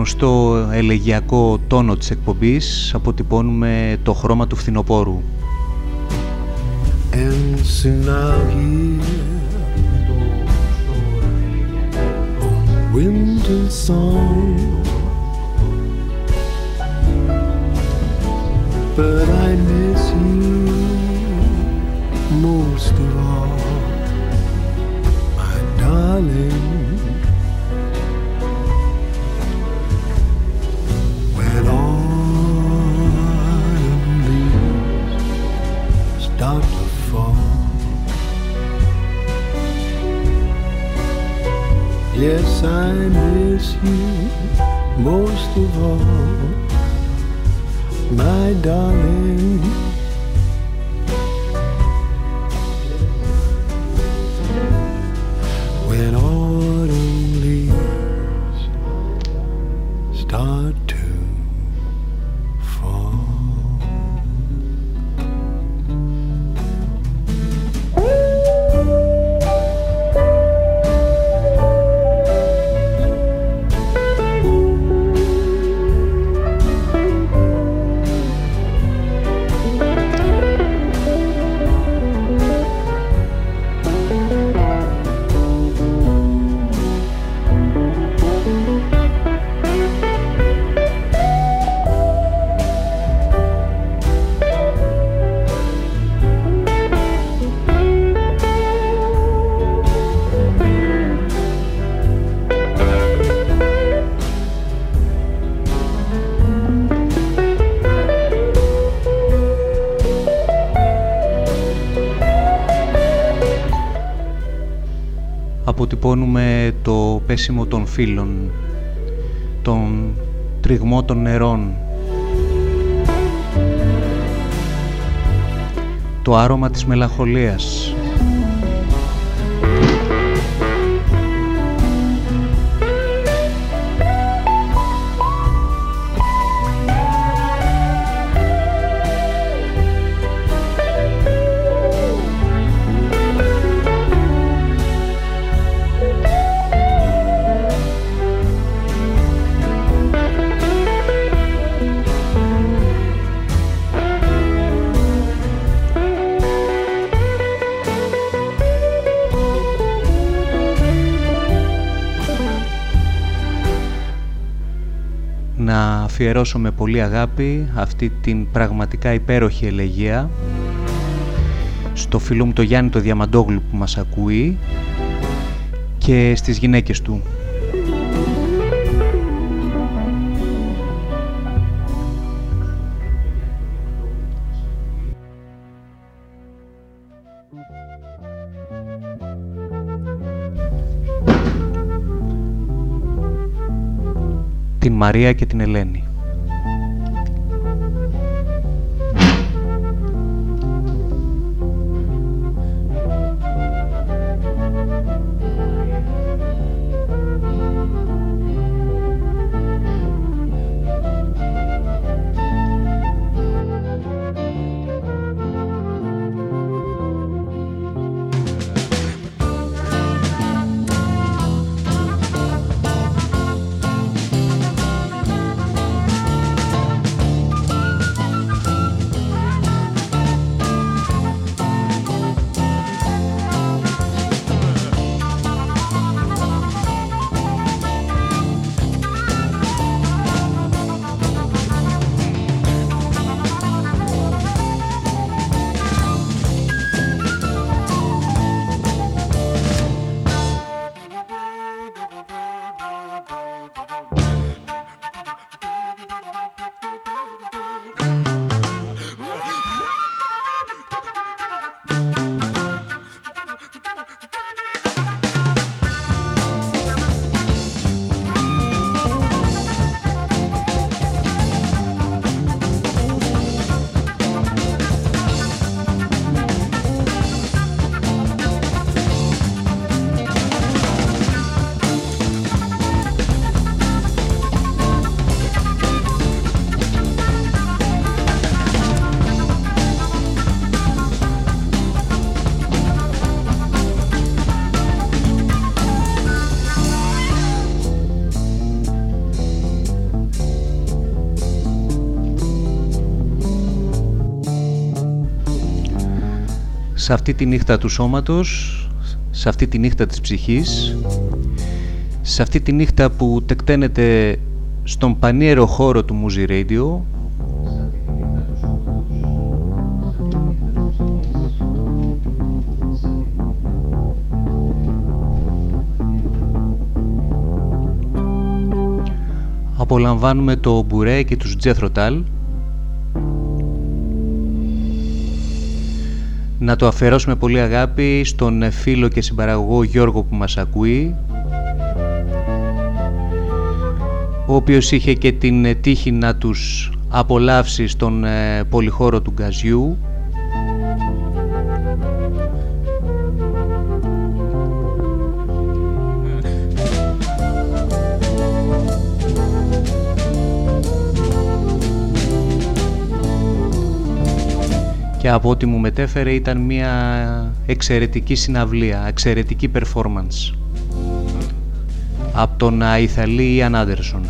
γνωστό ελεγιακό τόνο της εκπομπής αποτυπώνουμε το χρώμα του φθινοπόρου. And το πέσιμο των φύλων, τον τριγμό των νερών, το άρωμα της μελαγχολίας. αφιερώσω με πολύ αγάπη αυτή την πραγματικά υπέροχη ελεγεία στο φίλο μου το Γιάννη το Διαμαντόγλου που μας ακούει και στις γυναίκες του. την Μαρία και την Ελένη. Σε αυτή τη νύχτα του σώματος, σε αυτή τη νύχτα της ψυχής, σε αυτή τη νύχτα που τεκταίνεται στον πανίερο χώρο του Muzi Radio, απολαμβάνουμε το Μπουρέ και τους Τζέθροτάλ να το αφιερώσουμε πολύ αγάπη στον φίλο και συμπαραγωγό Γιώργο που μας ακούει ο οποίος είχε και την τύχη να τους απολαύσει στον ε, πολυχώρο του Γκαζιού από ό,τι μου μετέφερε ήταν μια εξαιρετική συναυλία, εξαιρετική performance από τον Αϊθαλή Ιαν Άντερσον.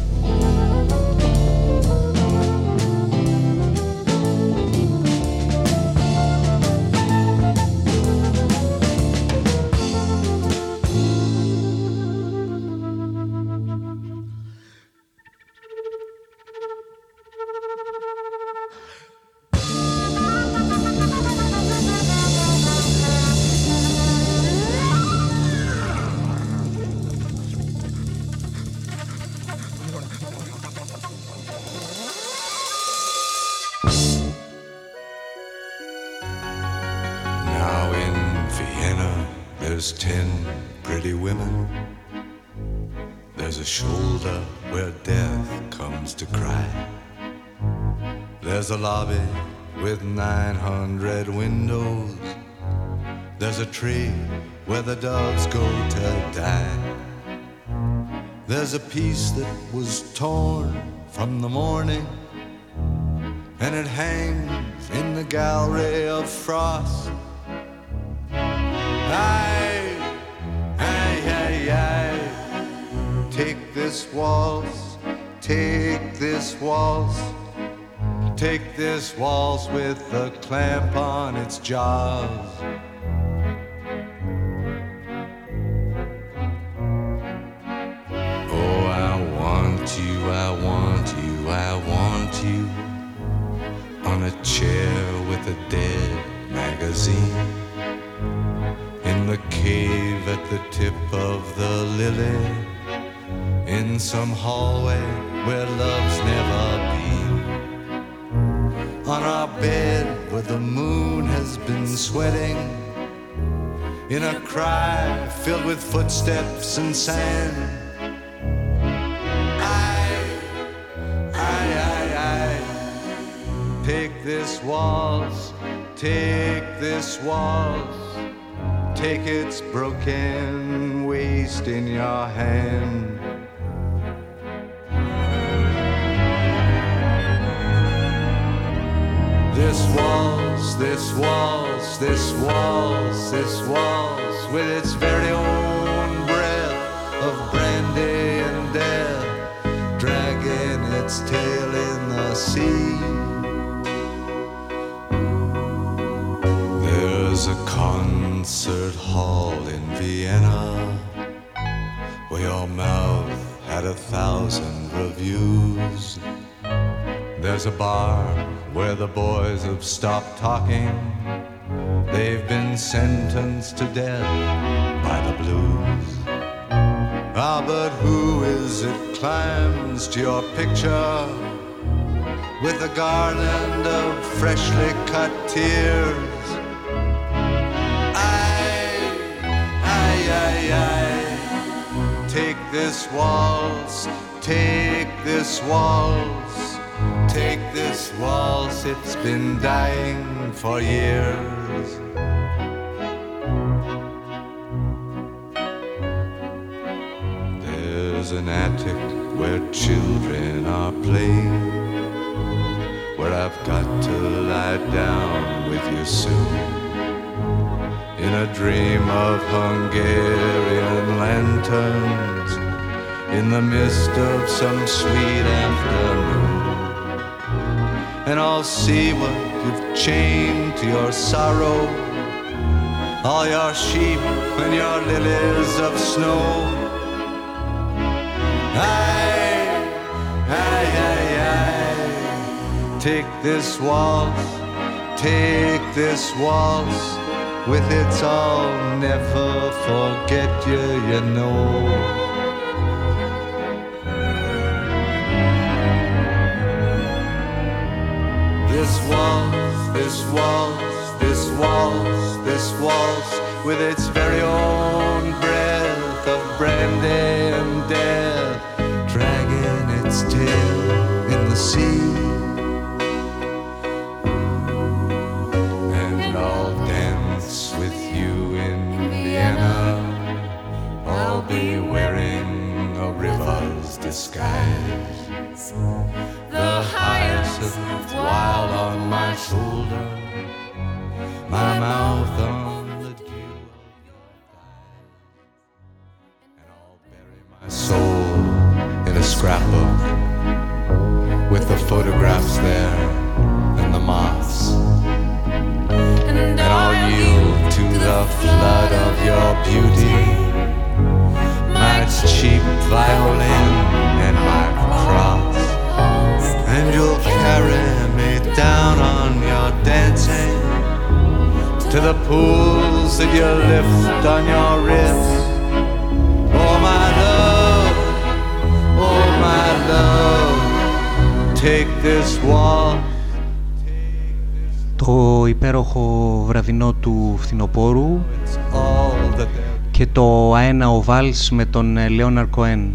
Torn from the morning, and it hangs in the gallery of frost. Aye, aye, aye, aye. Take this waltz, take this waltz. Take this waltz with the clamp on its jaws. Dead magazine. the cave at the tip of the lily, in some hallway where love's never been, on our bed where the moon has been sweating, in a cry filled with footsteps and sand. I, I, I, I, take this waltz, take this waltz. Take its broken waist in your hand. This waltz, this waltz, this waltz, this waltz, with its very own breath of brandy and death, dragging its tail in the sea. A concert hall in Vienna where your mouth had a thousand reviews. There's a bar where the boys have stopped talking. They've been sentenced to death by the blues. Ah, but who is it climbs to your picture with a garland of freshly cut tears? I, I, take this waltz, take this waltz, take this waltz, it's been dying for years. There's an attic where children are playing, where I've got to lie down with you soon. In a dream of Hungarian lanterns, in the mist of some sweet afternoon. And I'll see what you've chained to your sorrow, all your sheep and your lilies of snow. Aye, aye, aye, aye. Take this waltz, take this waltz, with its I'll never forget you, you know. This waltz, this waltz, this waltz, this waltz, with its very own breath of brandy and death, dragging its tail in the sea. River's disguise. The hyacinth wild on my shoulder, my mouth on the dew of your. And I'll bury my soul in a scrapbook with the photographs there and the moths. And I'll yield to the flood of your beauty, my cheap violin to the pools that you lift on your wrist. Oh my love, oh my love, take this walk. Το υπέροχο βραδινό του φθινοπόρου It's all that there και το αένα ο Βάλς με τον ε, Λέοναρ Κοέν.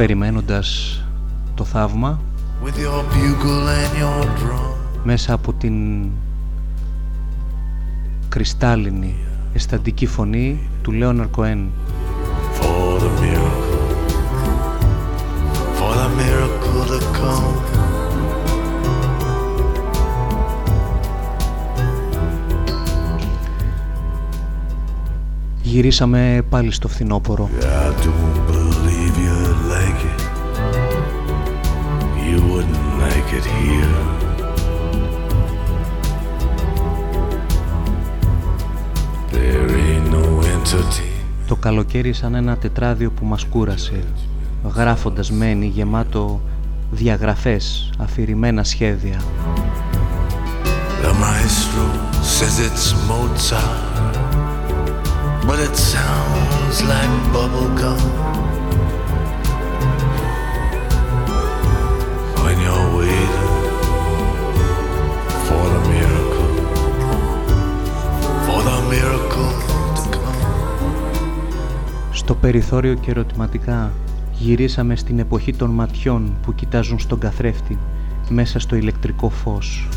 Περιμένοντας το θαύμα μέσα από την κρυστάλλινη αισθαντική φωνή του Λέων Αρκοέν. Γυρίσαμε πάλι στο φθινόπωρο. Το καλοκαίρι σαν ένα τετράδιο που μας κούρασε, γράφοντας μένει γεμάτο διαγραφές, αφηρημένα σχέδια. The maestro says it's Mozart, but it sounds like bubblegum. Περιθώριο και ερωτηματικά γυρίσαμε στην εποχή των ματιών που κοιτάζουν στον καθρέφτη μέσα στο ηλεκτρικό φως.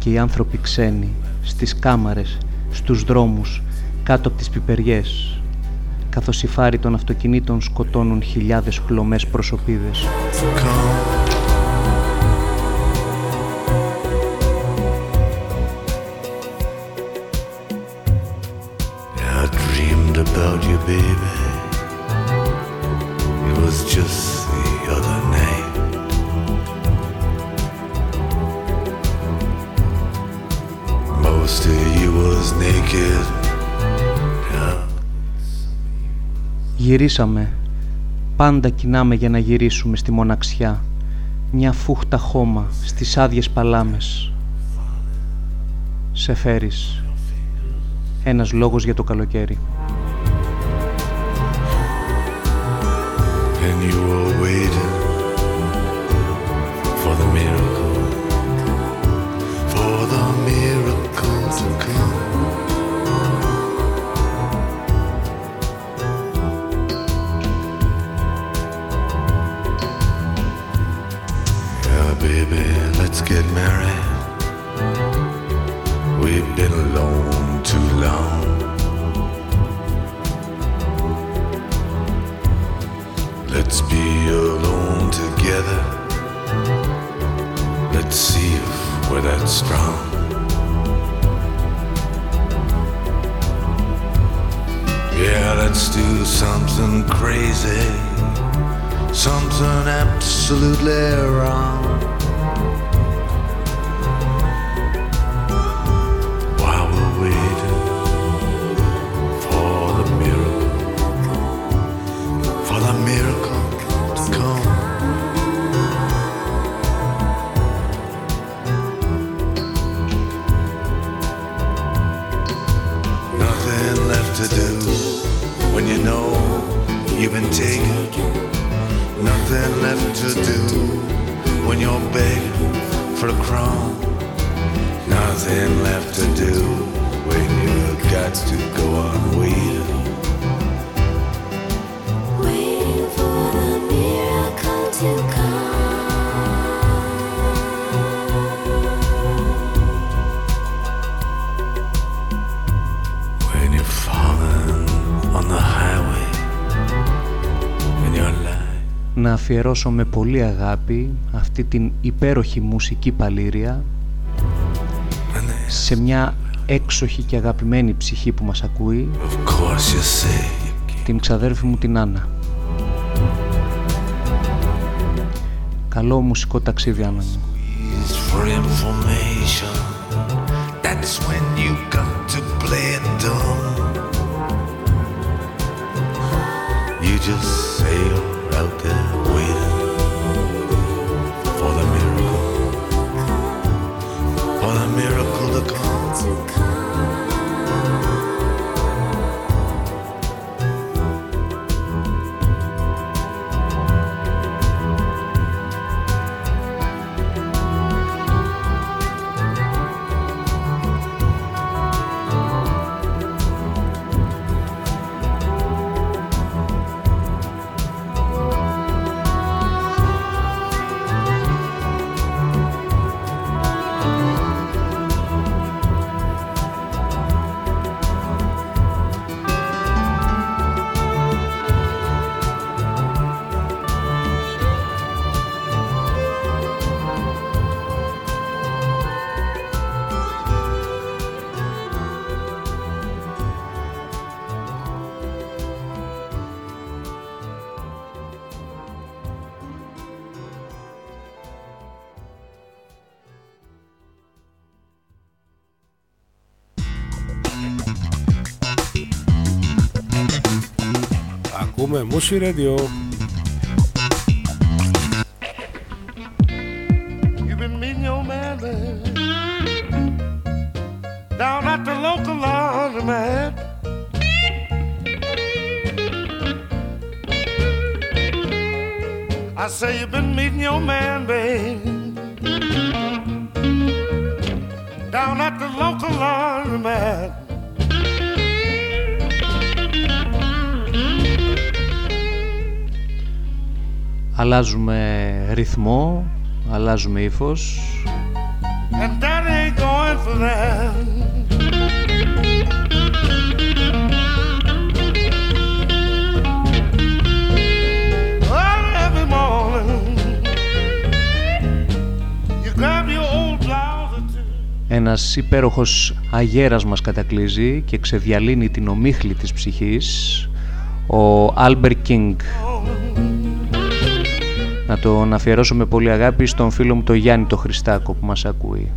Και οι άνθρωποι ξένοι στις κάμαρες, στους δρόμους, κάτω από τις πιπεριές καθώς οι φάροι των αυτοκινήτων σκοτώνουν χιλιάδες χλωμές προσωπίδες. Γυρίσαμε. Πάντα κοινάμε για να γυρίσουμε στη μοναξιά. Μια φούχτα χώμα στις άδειες παλάμες. Σε φέρεις. Ένας λόγος για το καλοκαίρι. and you were waiting see if we're that strong. Yeah, let's do something crazy, something absolutely wrong. nothing left to do when you're begging for a crown. Nothing left to do when you've got to go on waiting. Waiting for the miracle to come. Να αφιερώσω με πολύ αγάπη αυτή την υπέροχη μουσική παλήρια σε μια έξοχη και αγαπημένη ψυχή που μας ακούει την ξαδέρφη μου την Άννα. Καλό μουσικό ταξίδι Άννα μου. You just Ακούμε Μούσι Radio. Αλλάζουμε ρυθμό, αλλάζουμε ύφος. Ένας υπέροχος αγέρας μας κατακλείζει και ξεδιαλύνει την ομίχλη της ψυχής, ο Albert King να τον αφιερώσω με πολύ αγάπη στον φίλο μου το Γιάννη το Χριστάκο που μας ακούει.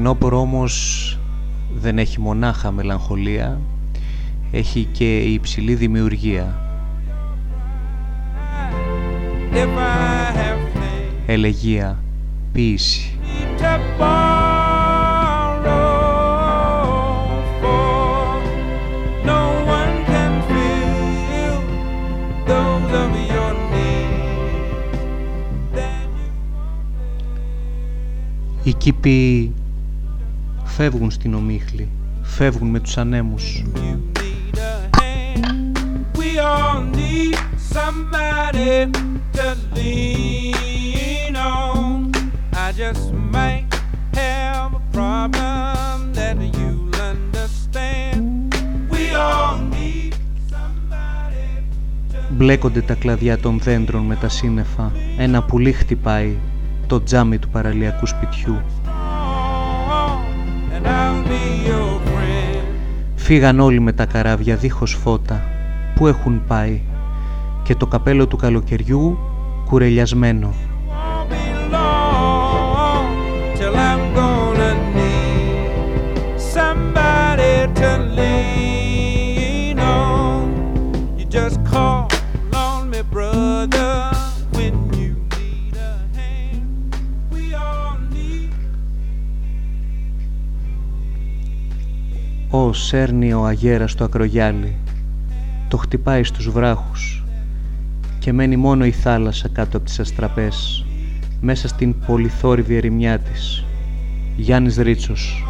φθινόπωρο όμως δεν έχει μονάχα μελαγχολία, έχει και υψηλή δημιουργία. Ελεγία, ποίηση. Οι κήποι φεύγουν στην ομίχλη, φεύγουν με τους ανέμους. Μπλέκονται τα κλαδιά των δέντρων με τα σύννεφα. Ένα πουλί χτυπάει το τζάμι του παραλιακού σπιτιού Φύγαν όλοι με τα καράβια δίχως φώτα. Πού έχουν πάει; Και το καπέλο του καλοκαιριού κουρελιασμένο. Σέρνει ο αγέρας το ακρογιάλι, το χτυπάει στους βράχους και μένει μόνο η θάλασσα κάτω από τις αστραπές, μέσα στην πολυθόρυβη ερημιά της. Γιάννης Ρίτσος.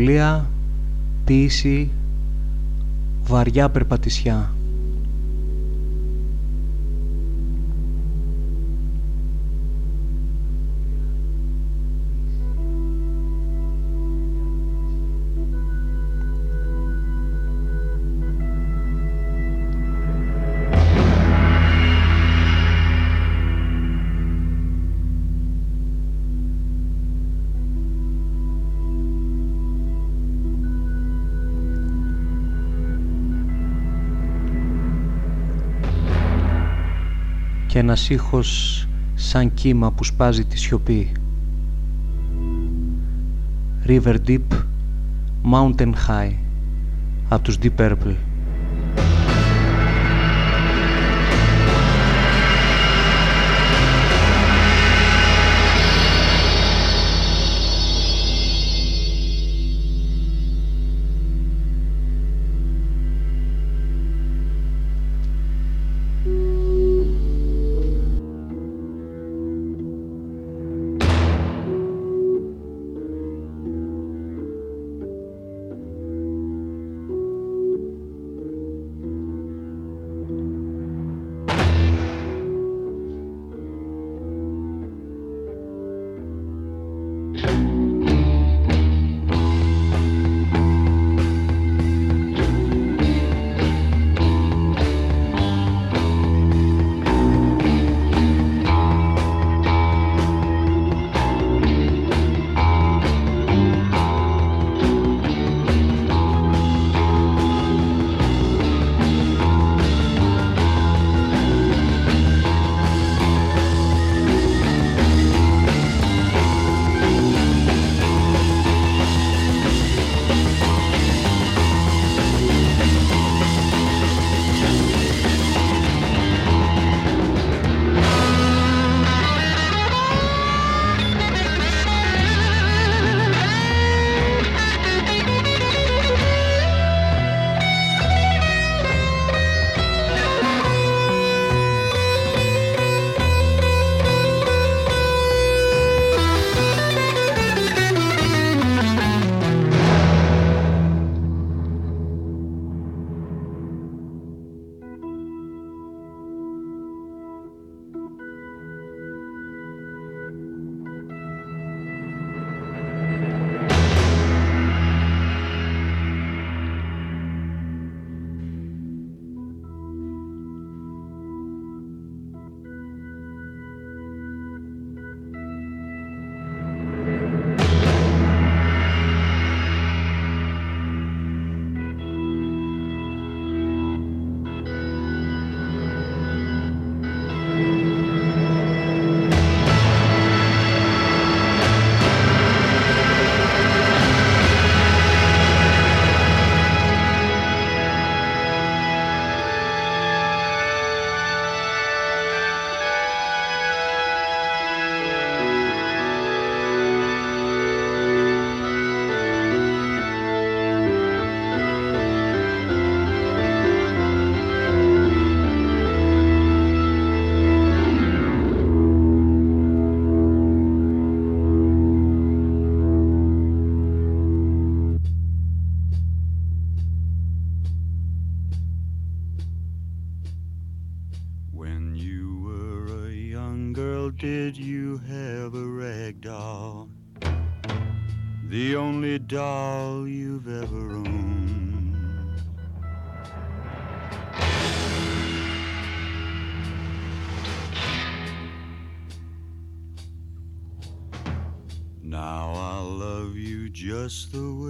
Μελαγχολία, ποίηση, βαριά περπατησιά. Ένας ήχος σαν κύμα που σπάζει τη σιωπή. River Deep, Mountain High από τους Deep Purple. Just the way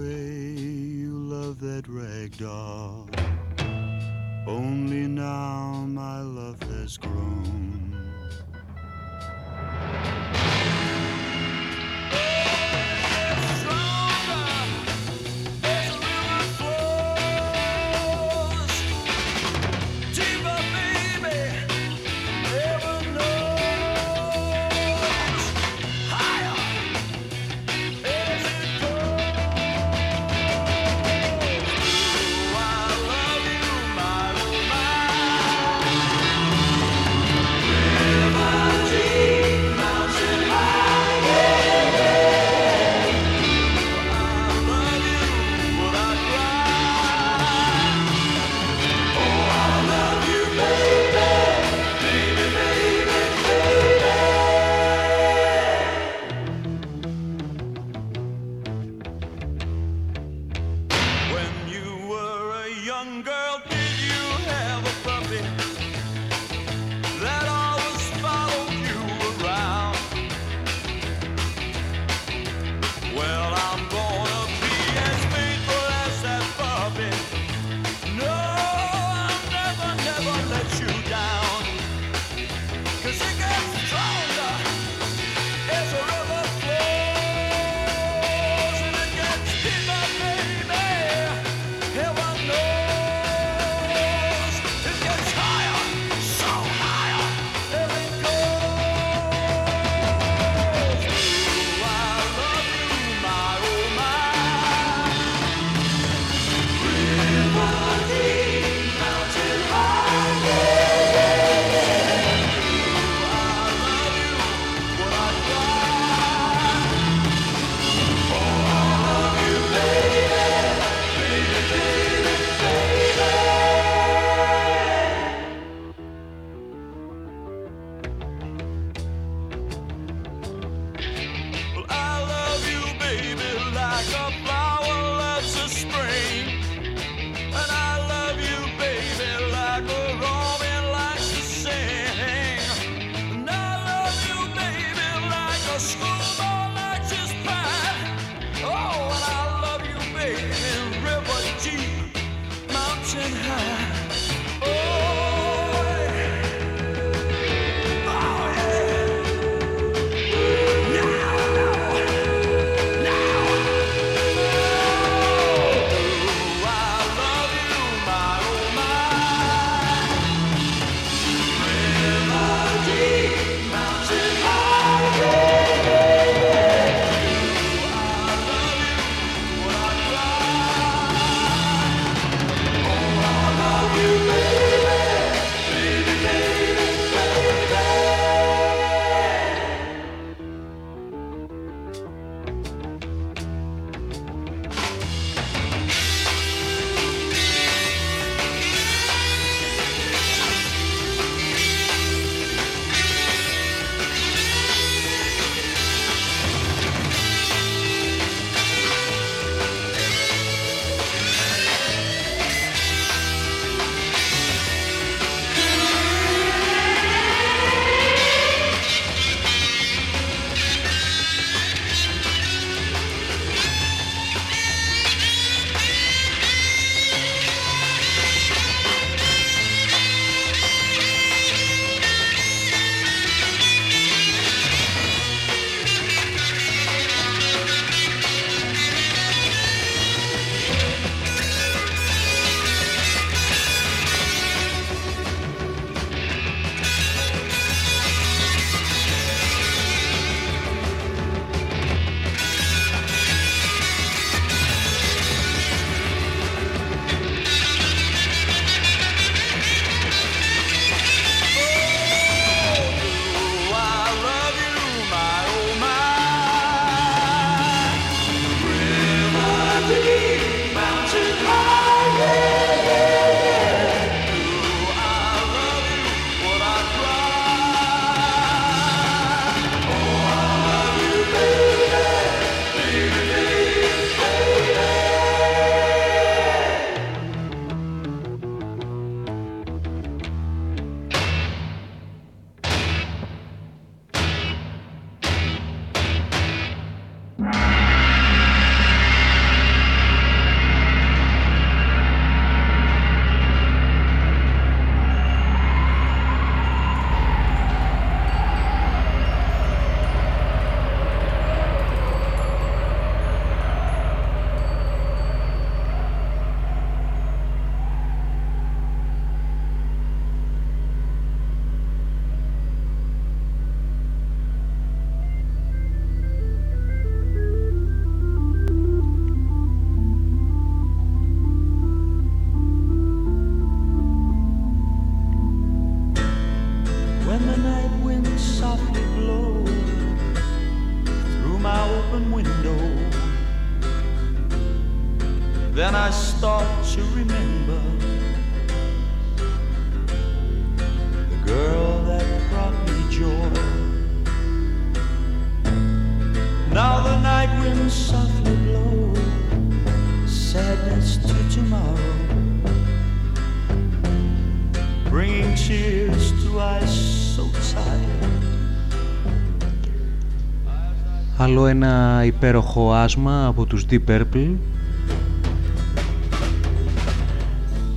Άλλο ένα υπέροχο άσμα από τους Deep Purple.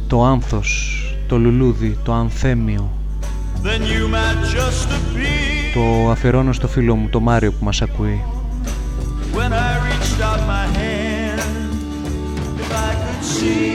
Το άνθος, το λουλούδι, το ανθέμιο. Το αφιερώνω στο φίλο μου, το Μάριο που μας ακούει. When I reached out my hand, if I could see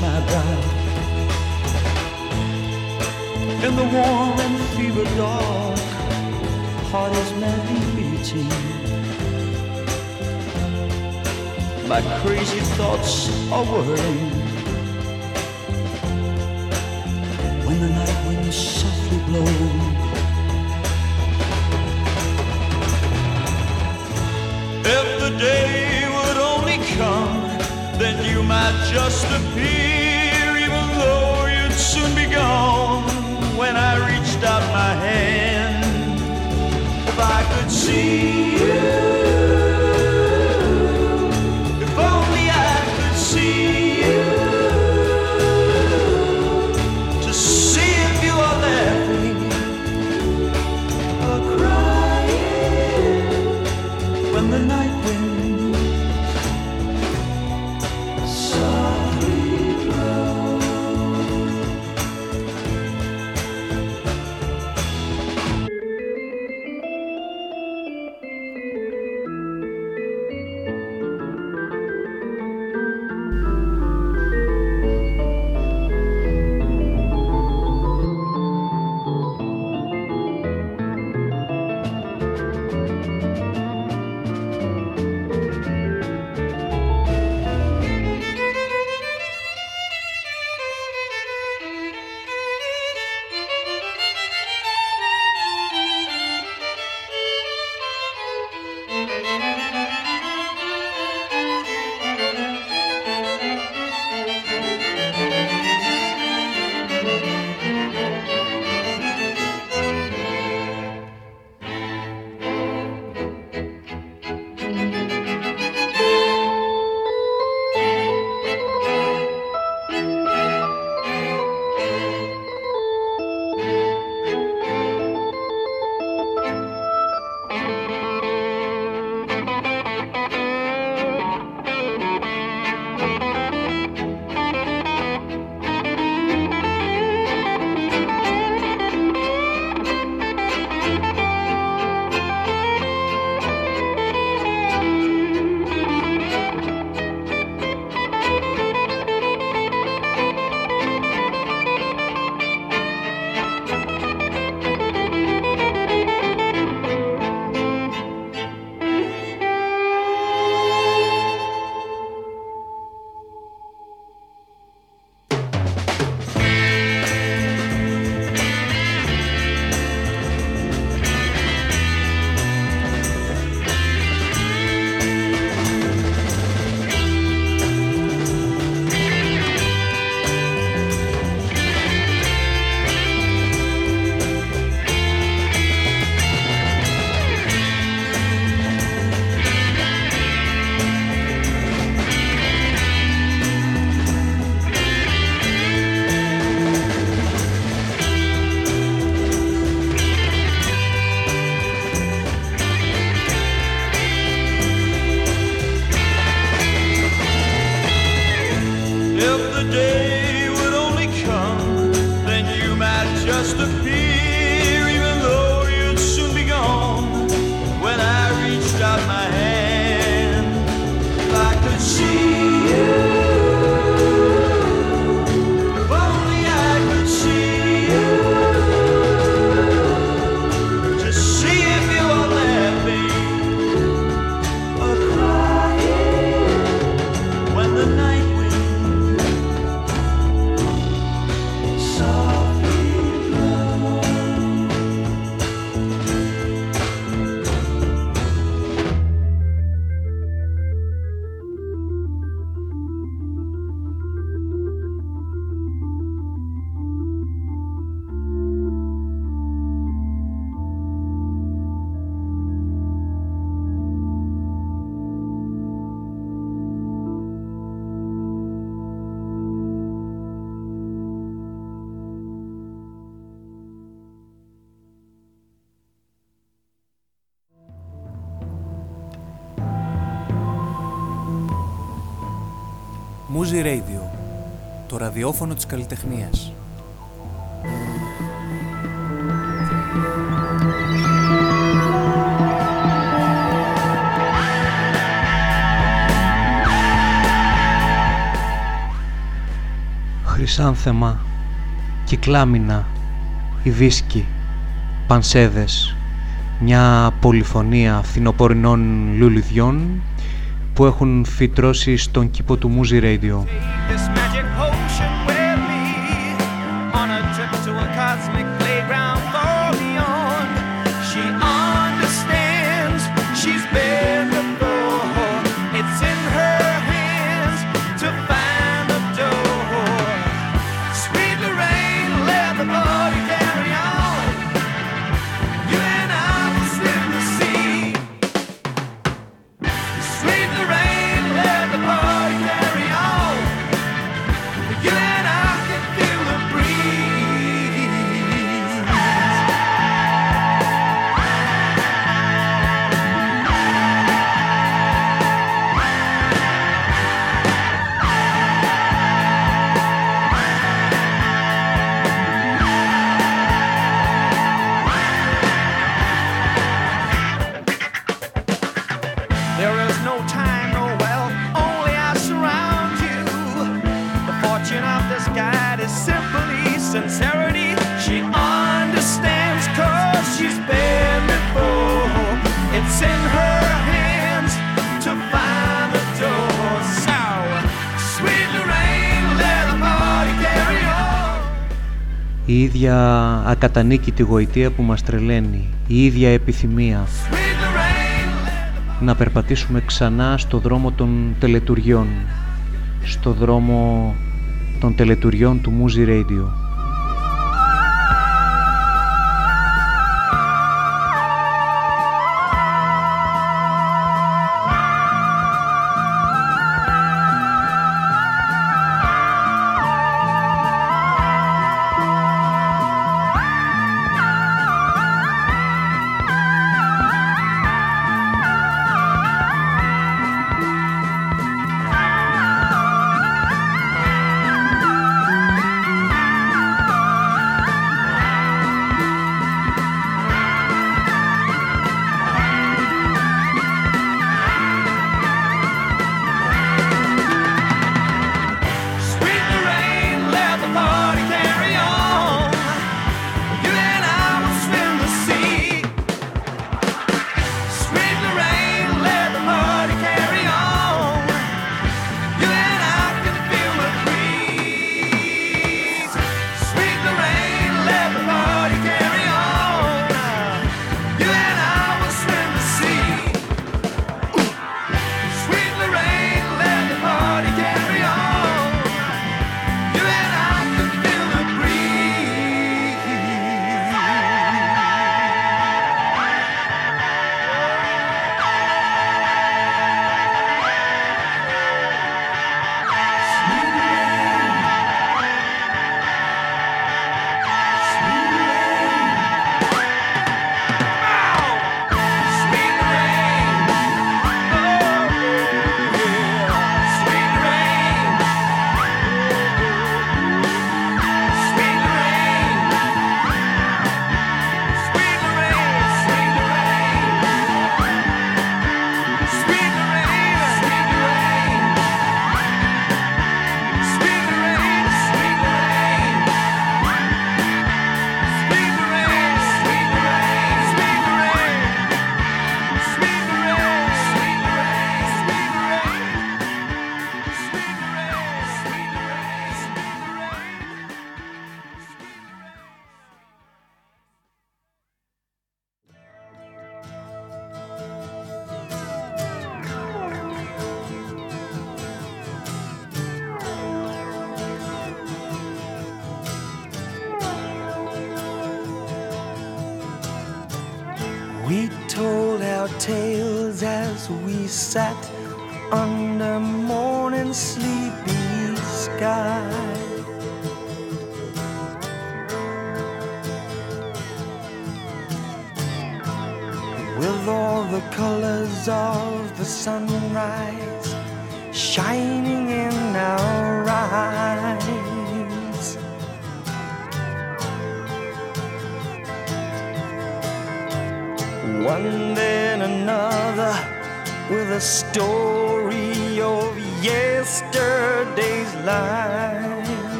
my brow. In the warm and fever dark, heart is madly beating. my crazy thoughts are whirling. When the night wind softly blows, if the day might just appear, even though you'd soon be gone. When I reached out my hand, if I could see you. Muzi Radio, το ραδιόφωνο της καλλιτεχνίας. Χρυσάνθεμα, κυκλάμινα, υδίσκη, πανσέδες, μια πολυφωνία φθινοπορεινών λουλουδιών που έχουν φυτρώσει στον κήπο του Muzi Radio. Ακατανίκητη γοητεία που μας τρελαίνει, η ίδια επιθυμία να περπατήσουμε ξανά στο δρόμο των τελετουριών, στο δρόμο των τελετουριών του Muzi Radio.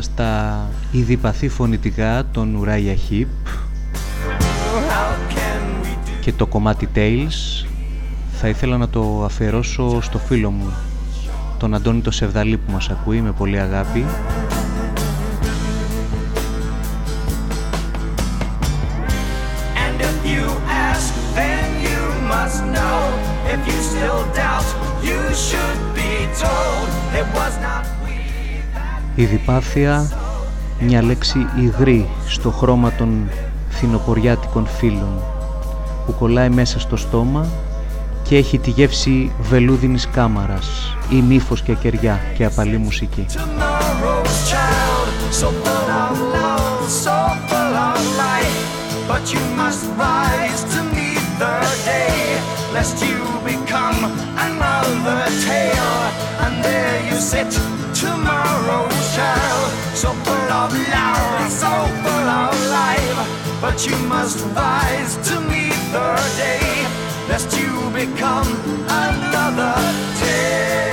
Απολαμβάνοντας τα ιδιπαθή φωνητικά των Ουράγια Hip How can we do και το κομμάτι Tales θα ήθελα να το αφιερώσω στο φίλο μου τον Αντώνη το Σεβδαλή που μας ακούει με πολύ αγάπη διπάθεια μια λέξη υγρή στο χρώμα των φθινοποριάτικων φύλων που κολλάει μέσα στο στόμα και έχει τη γεύση βελούδινης κάμαρας ή νύφος και κεριά και απαλή μουσική. Tomorrow's child, so full of love, so full of life. But you must rise to meet the day, lest you become another tale.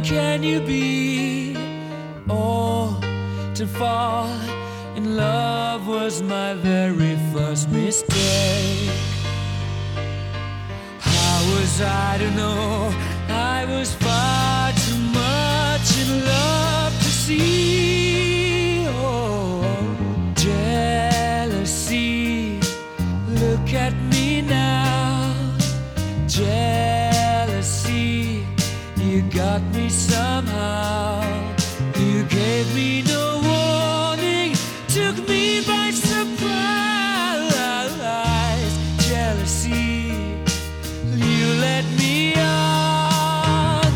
Wrong can you be? Oh, to fall in love was my very first mistake. How was I to know I was far too much in love to see? Somehow. You gave me no warning, took me by surprise. Jealousy, you let me on.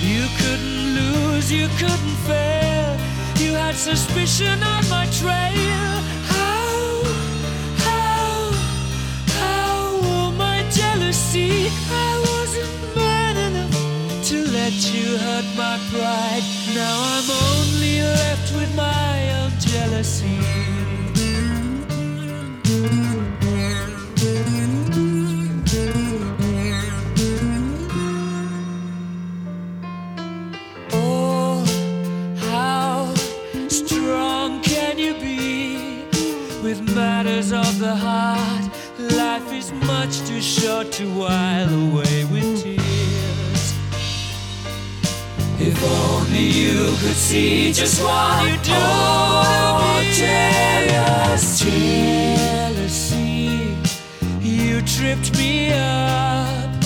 You couldn't lose, you couldn't fail. You had suspicion on my trail. too short to while away with tears. If only you could see just what you do. Oh, jealous, jealousy, you tripped me up.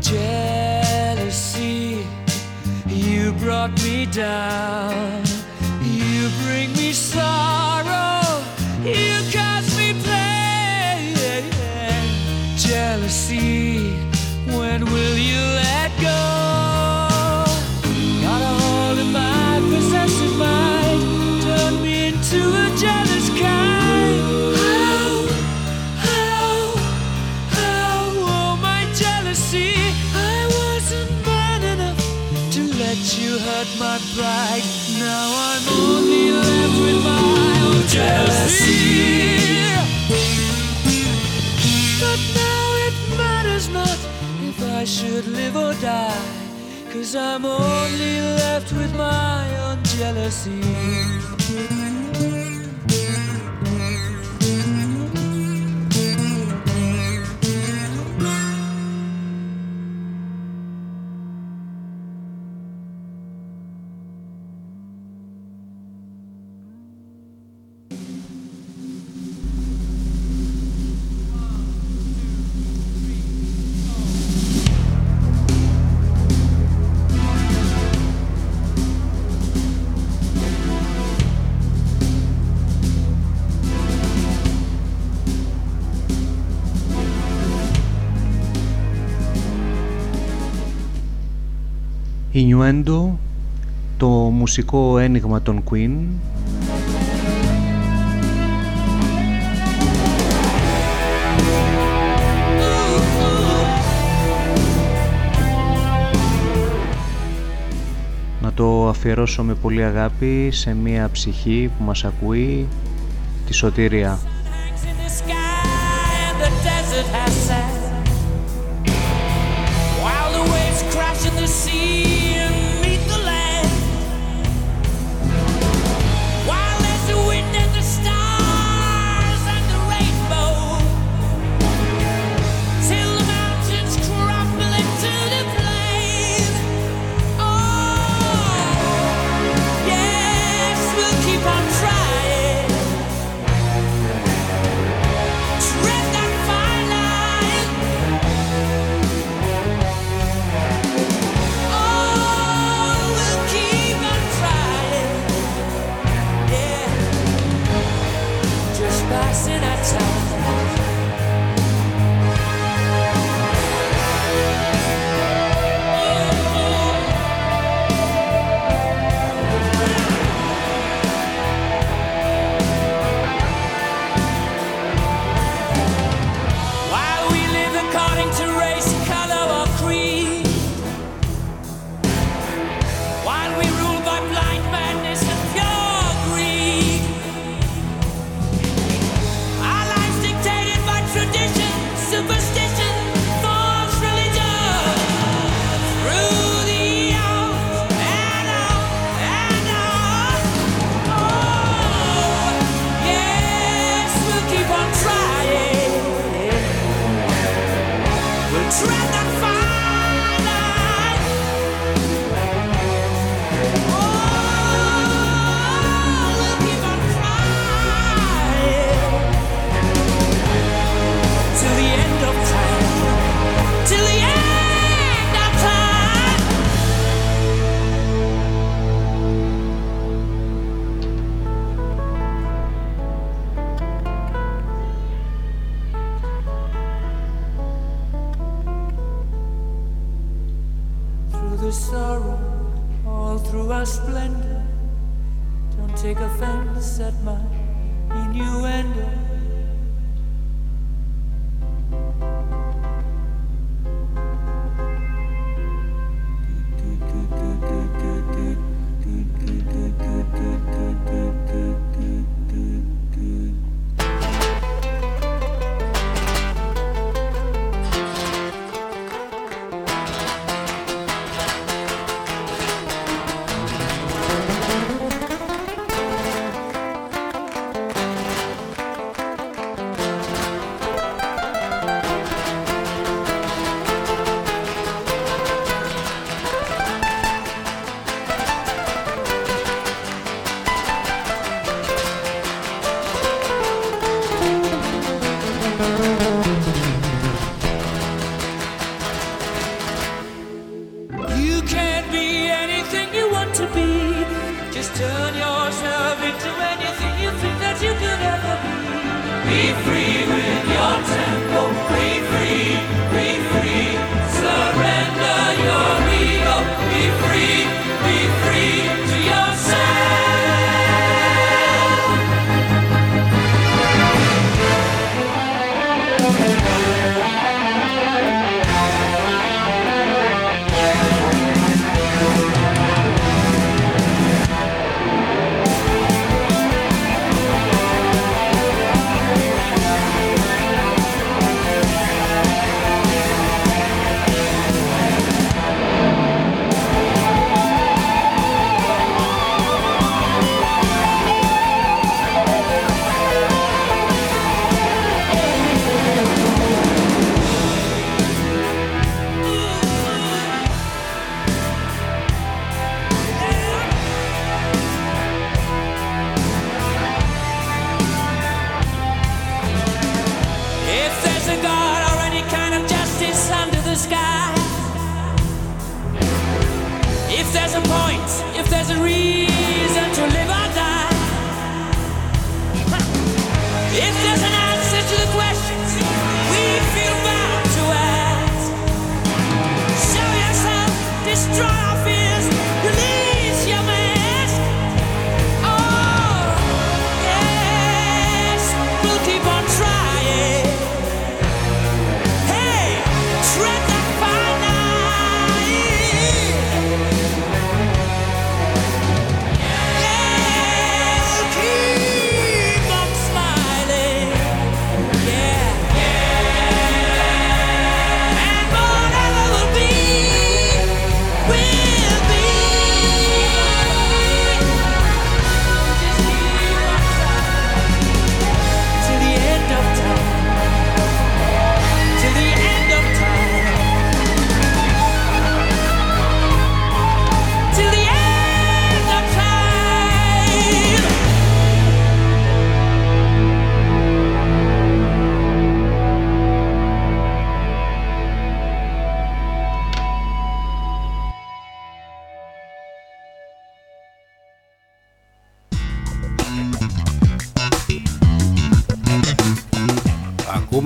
Jealousy, you brought me down. like now I'm only left with my own jealousy. But now it matters not if I should live or die, cause I'm only left with my own jealousy. Innuendo, το μουσικό ένιγμα των Queen. Να το αφιερώσω με πολύ αγάπη σε μία ψυχή που μας ακούει, τη Σωτήρια.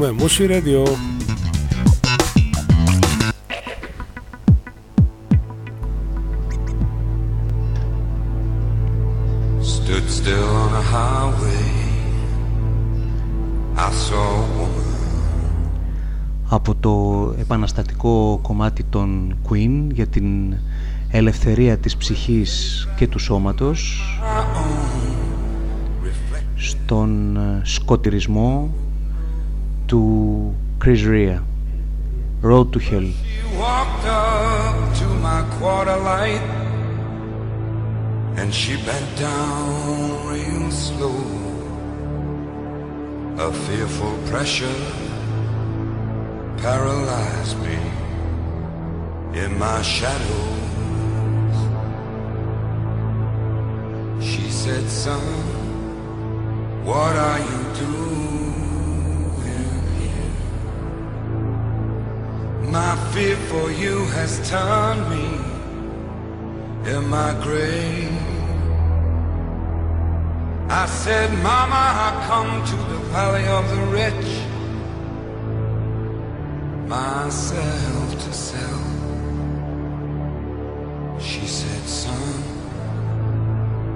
Μουσι Radio. Stood still on a highway. I saw a Από το επαναστατικό κομμάτι των Queen για την ελευθερία της ψυχής και του σώματος στον σκοτειρισμό to Chris Rea, Road to Hell. She walked up to my quarter light and she bent down real slow. A fearful pressure paralyzed me in my shadows. She said, son, what are you doing? My fear for you has turned me in my grave. I said, Mama, I come to the valley of the rich, myself to sell. She said, Son,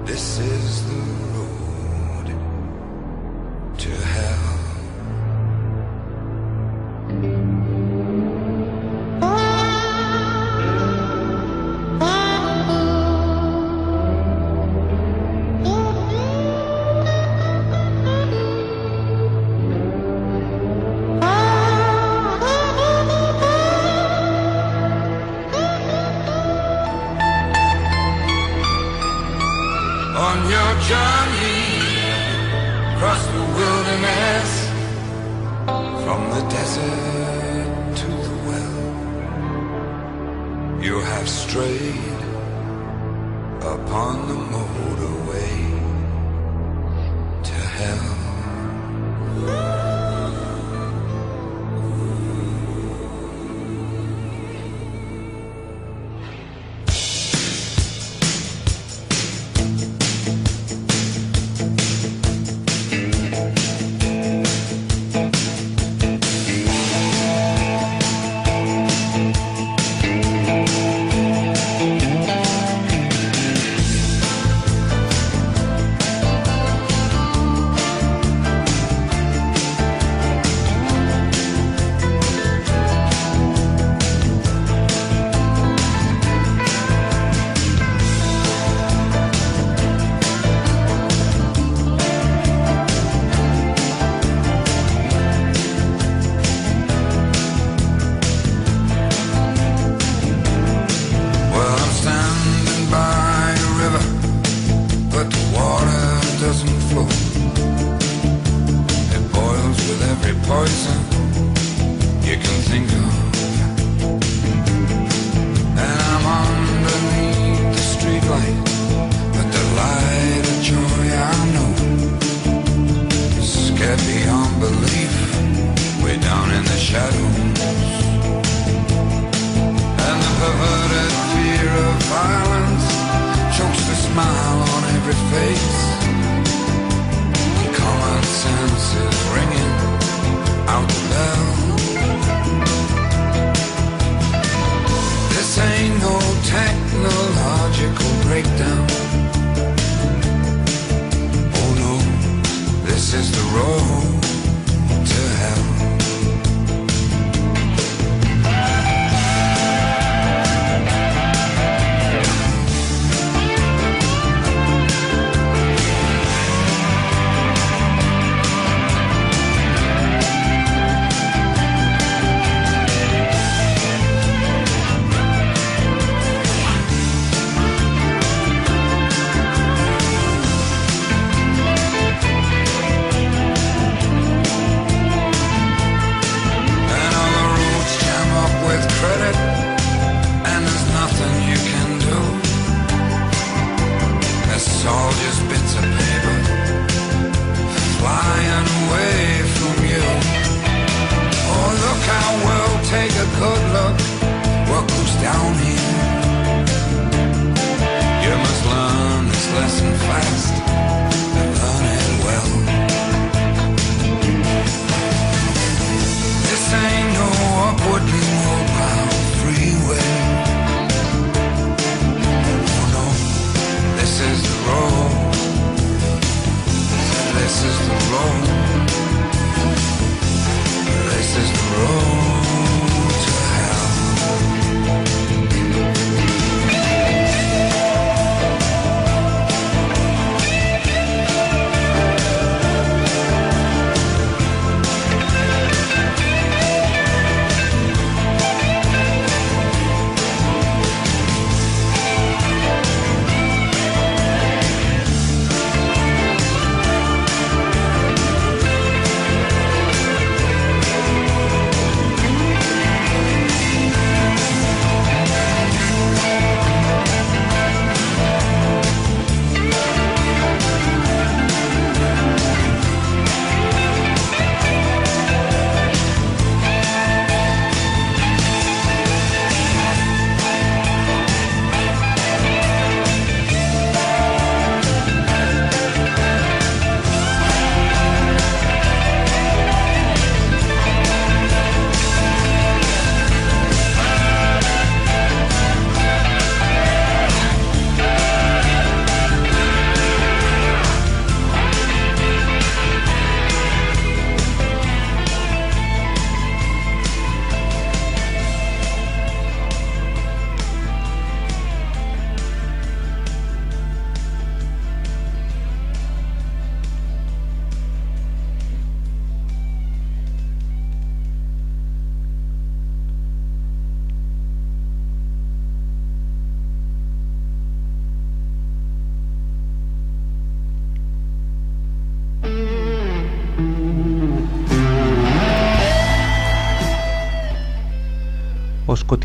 this is the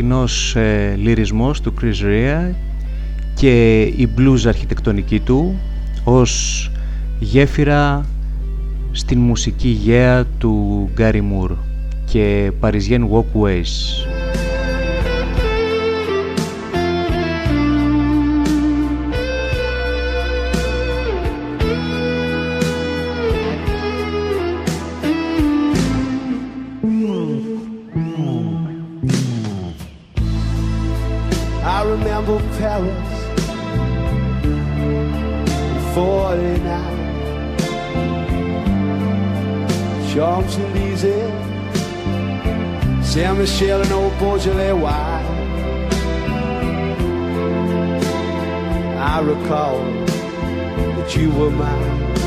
σκοτεινός ε, λυρισμός του Chris Rea και η blues αρχιτεκτονική του ως γέφυρα στην μουσική γέα του Gary Moore και Parisian Walkways. Were mine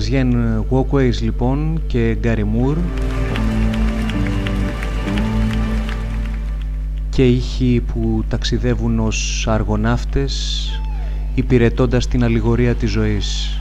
Parisienne Walkways λοιπόν και Gary Moore και ήχοι που ταξιδεύουν ως αργοναύτες υπηρετώντας την αλληγορία της ζωής.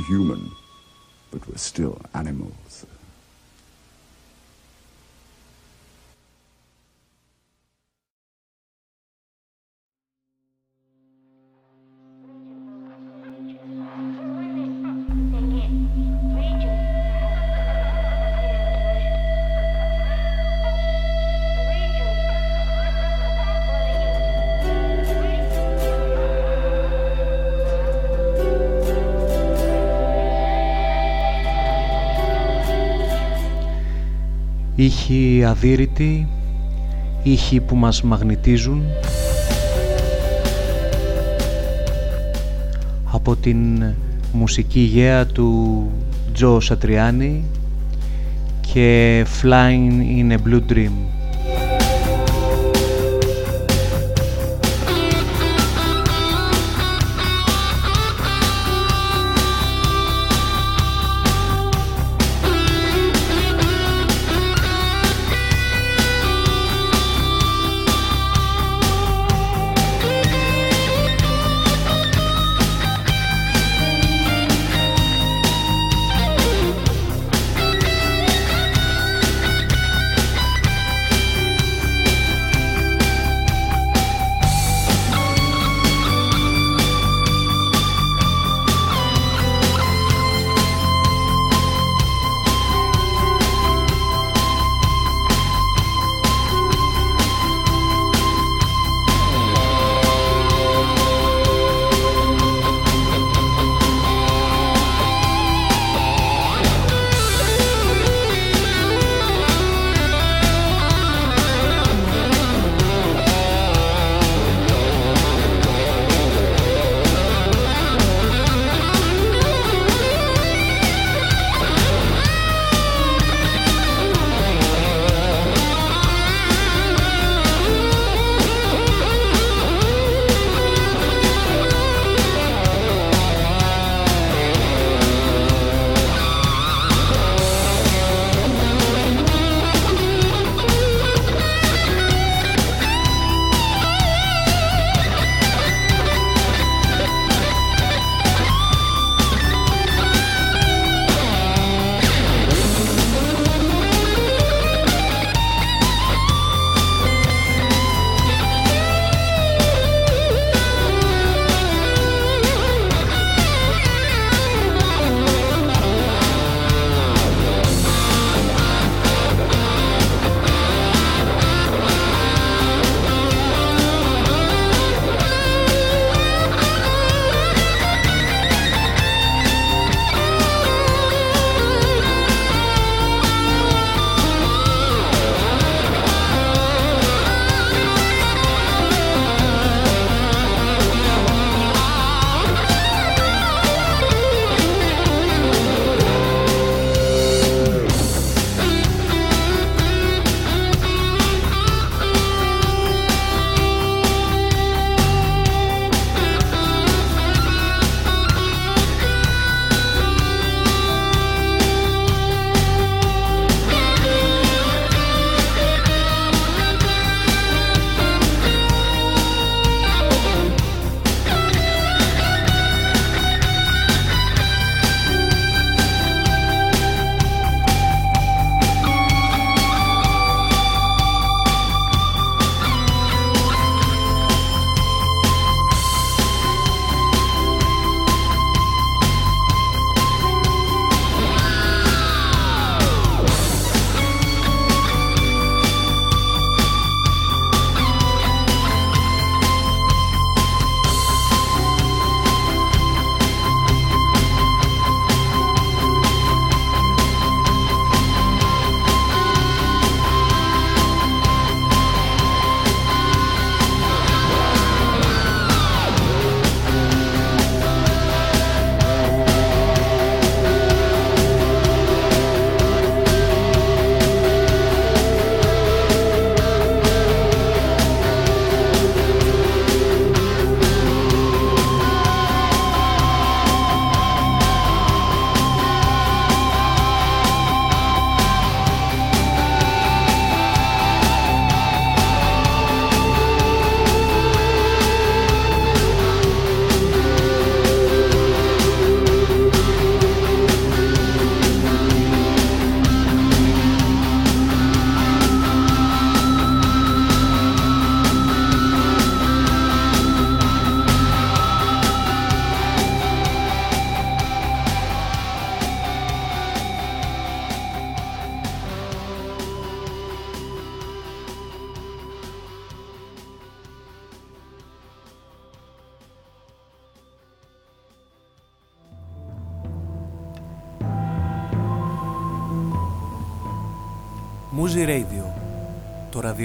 Human, ήχοι αδύρυτοι, ήχοι που μας μαγνητίζουν από την μουσική γέα του Τζο Σατριάνη και Flying in a Blue Dream.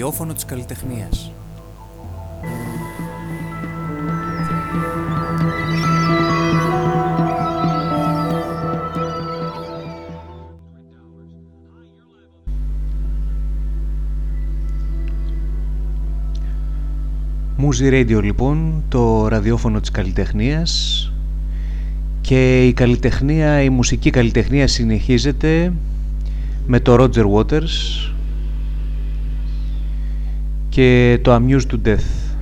Ραδιόφωνο της καλλιτεχνίας. Muzi Radio λοιπόν, το ραδιόφωνο της καλλιτεχνίας και η καλλιτεχνία, η μουσική καλλιτεχνία συνεχίζεται με το Roger Waters και το Amused to Death.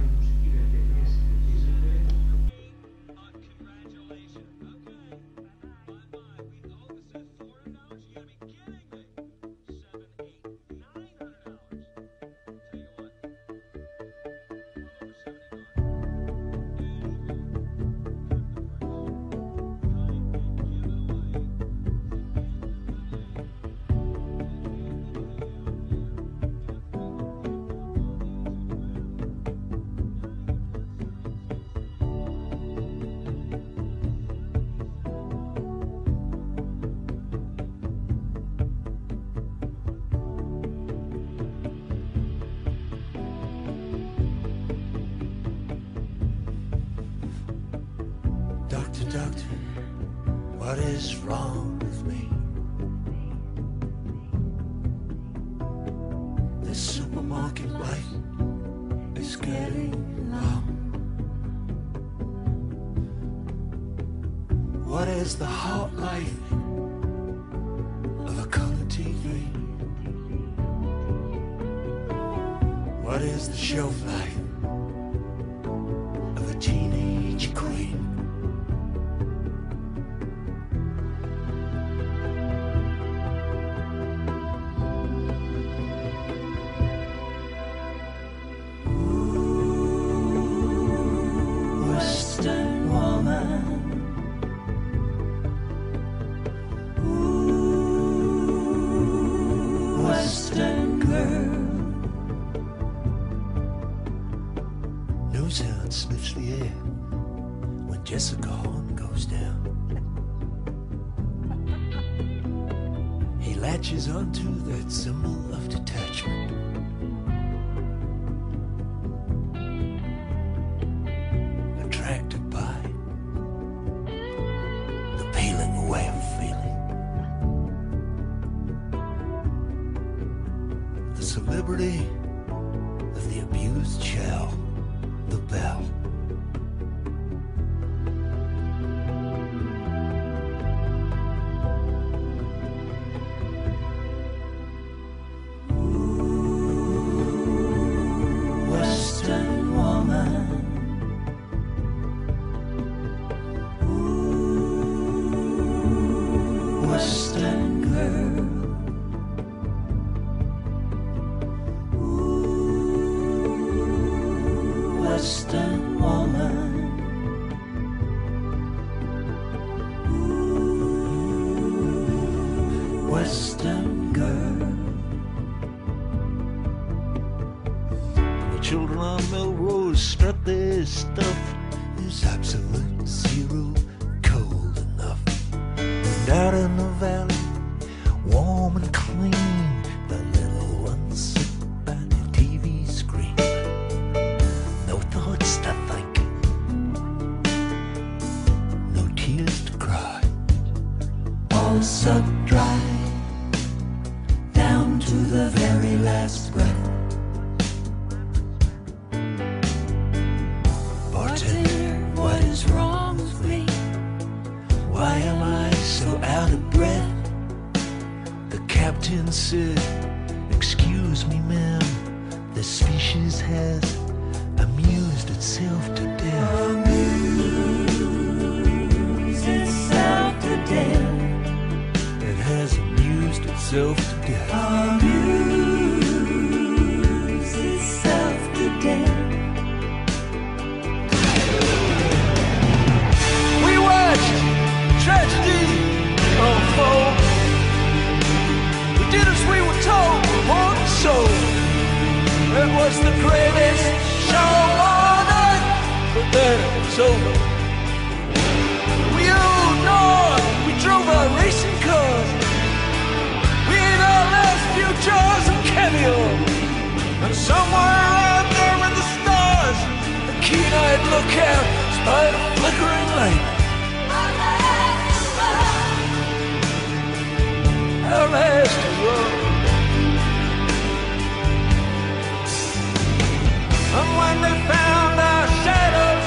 And when they found our shadows,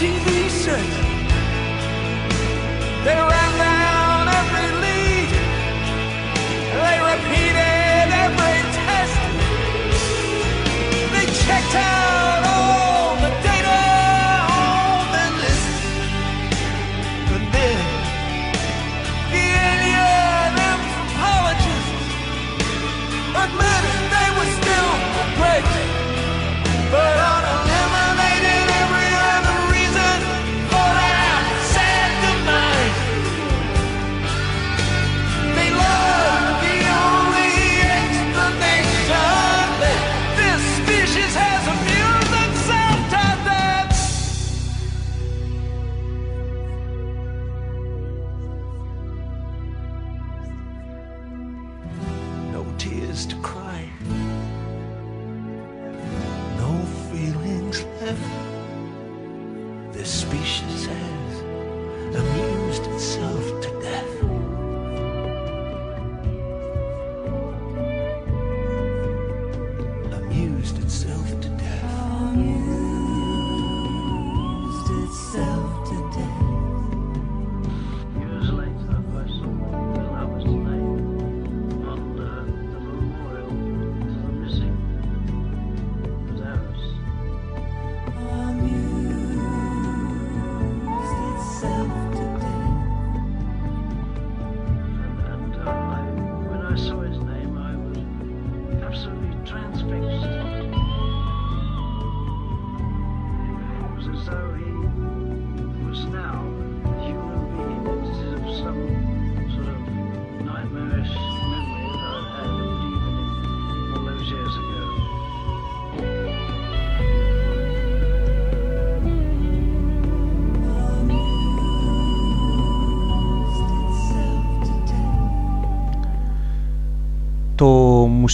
TV they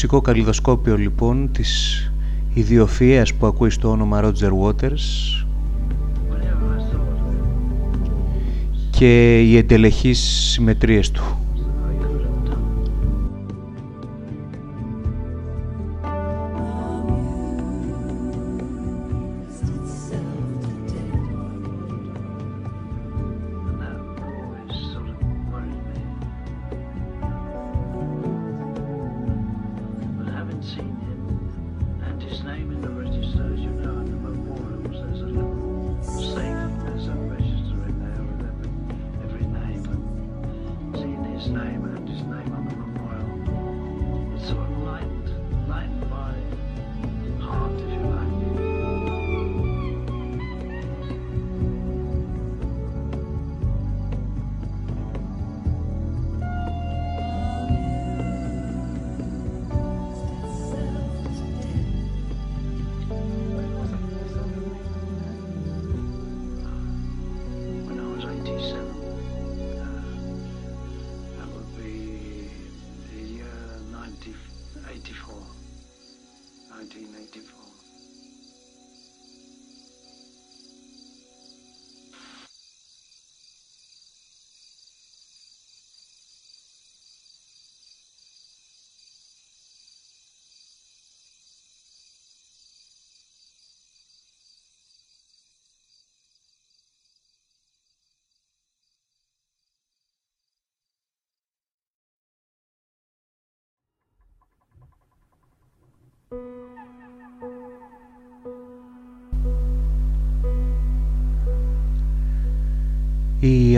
φυσικό καλλιδοσκόπιο λοιπόν της ιδιοφυΐας που ακούει στο όνομα Roger Waters και οι εντελεχείς συμμετρίες του.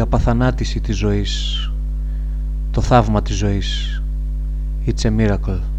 απαθανάτηση της ζωής, το θαύμα της ζωής. It's a miracle.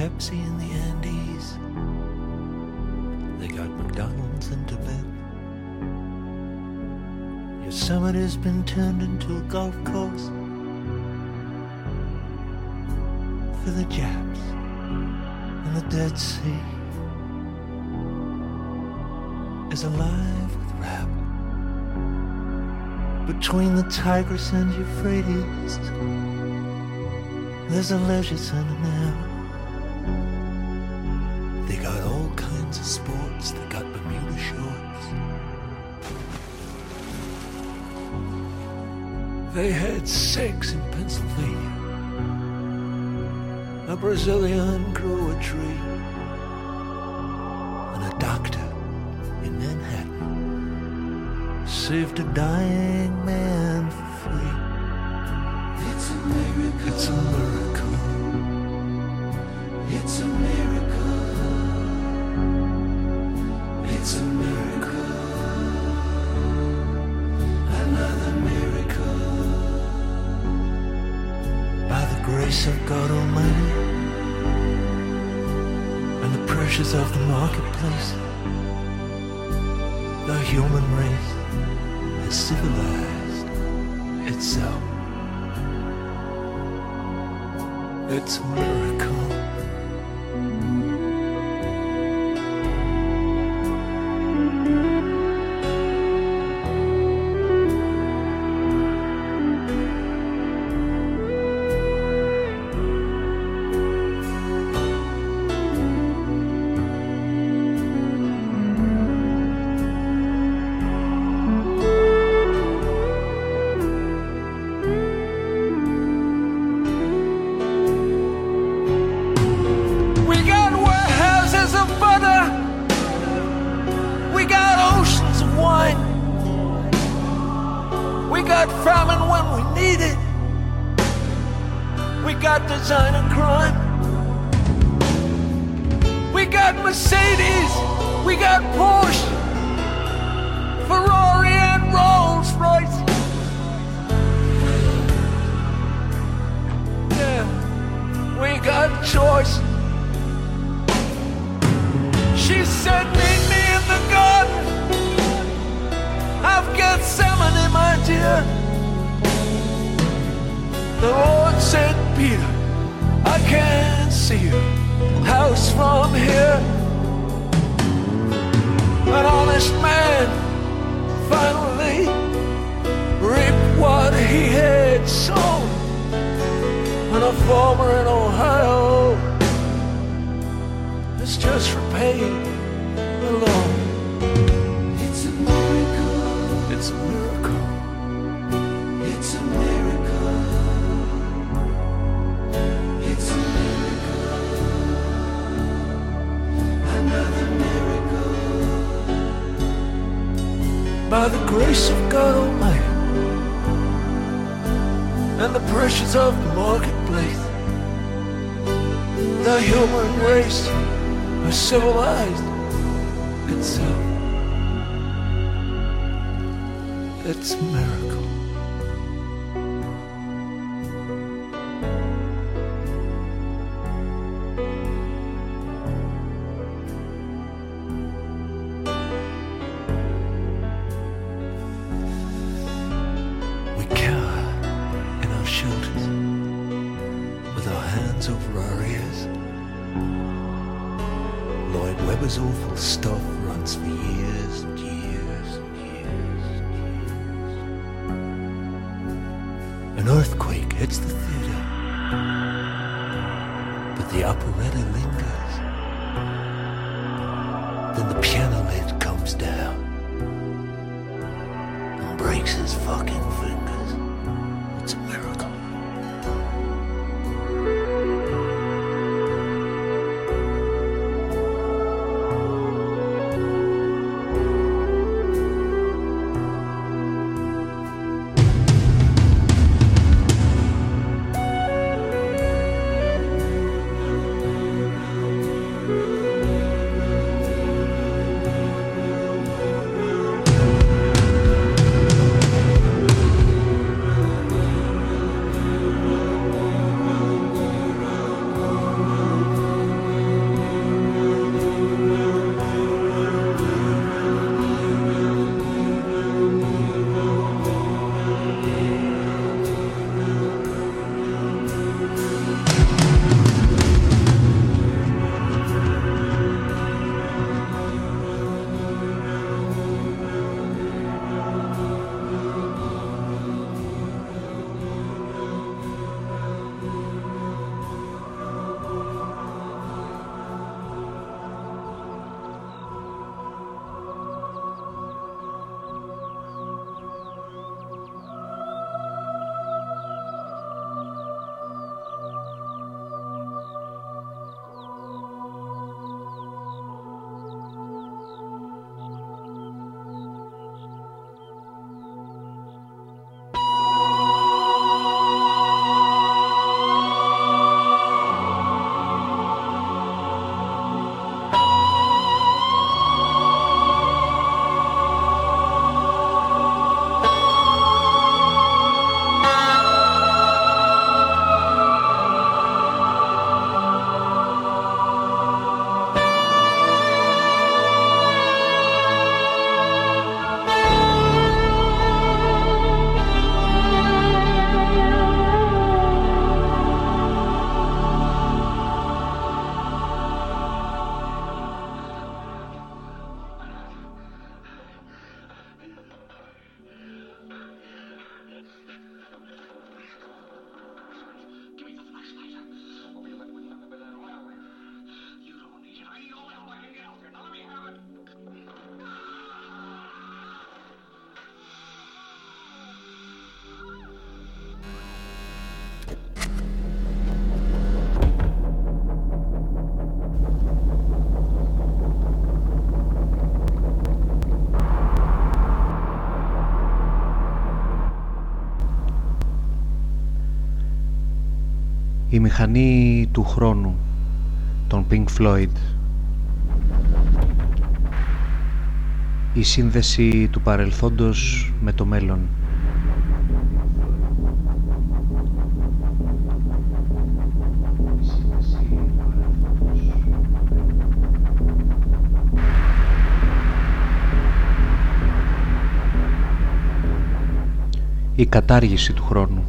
Pepsi in the Andes. They got McDonald's in Tibet. Yosemite has been turned into a golf course for the Japs and the Dead Sea is alive with rap. Between the Tigris and Euphrates, there's a leisure center. They had sex in Pennsylvania. A Brazilian grew a tree, and a doctor in Manhattan saved a dying man. human race has civilized itself. It's a. The operetta lingers. Then the piano lid comes down and breaks his fucking μηχανή του χρόνου των Pink Floyd. Η σύνδεση του παρελθόντος με το μέλλον. Η κατάργηση του χρόνου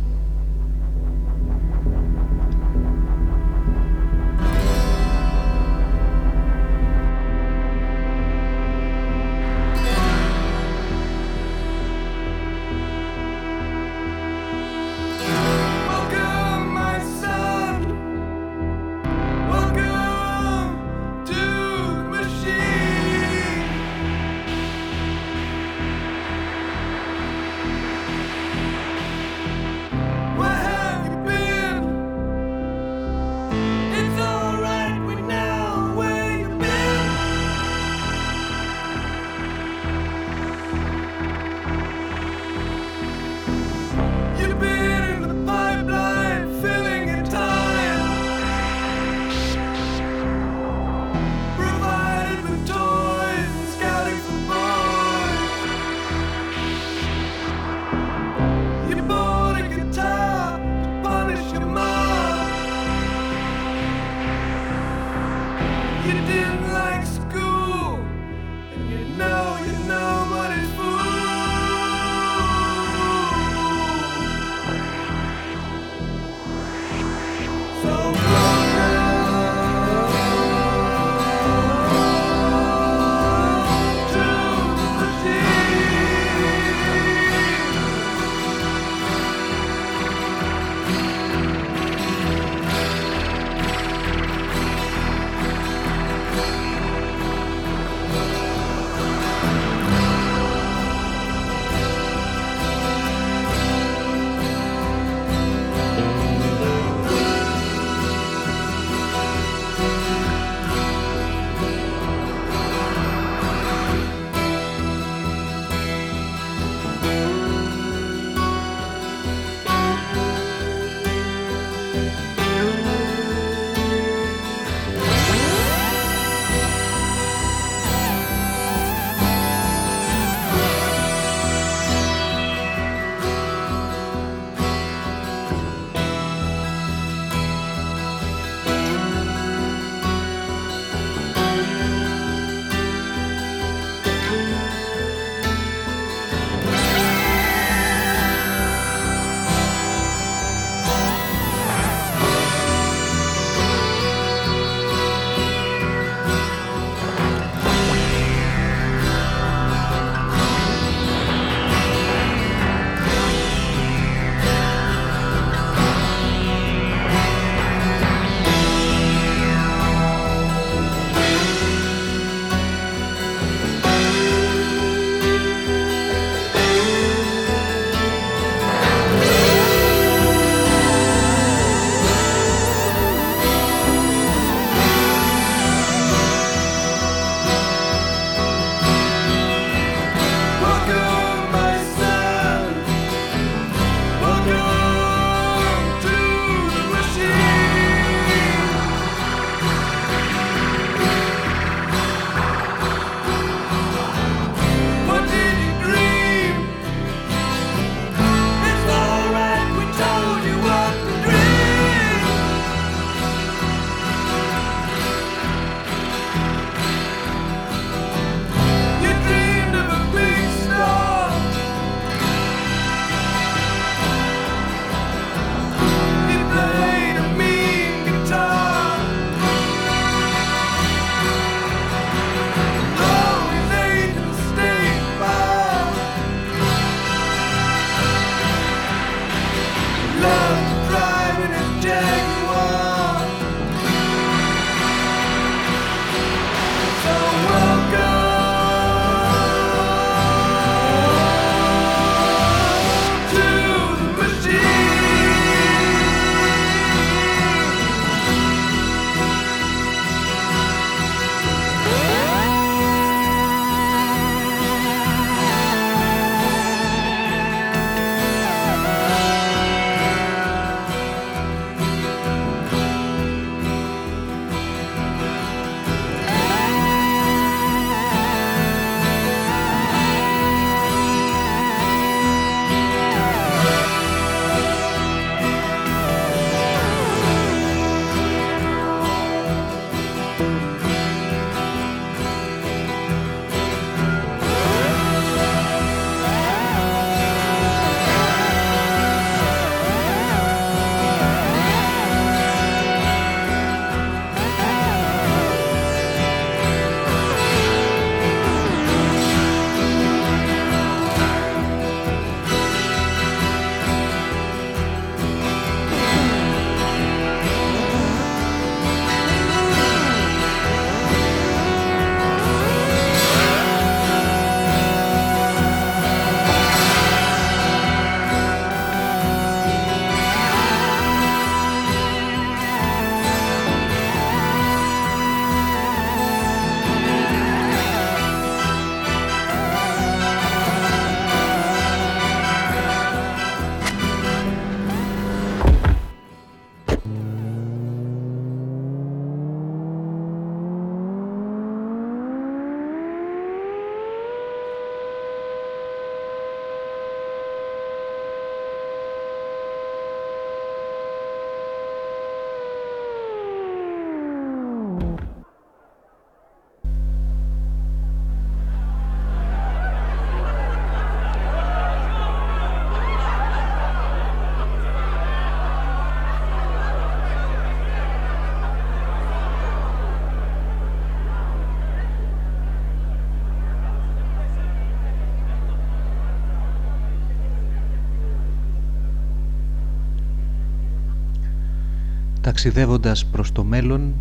ταξιδεύοντας προς το μέλλον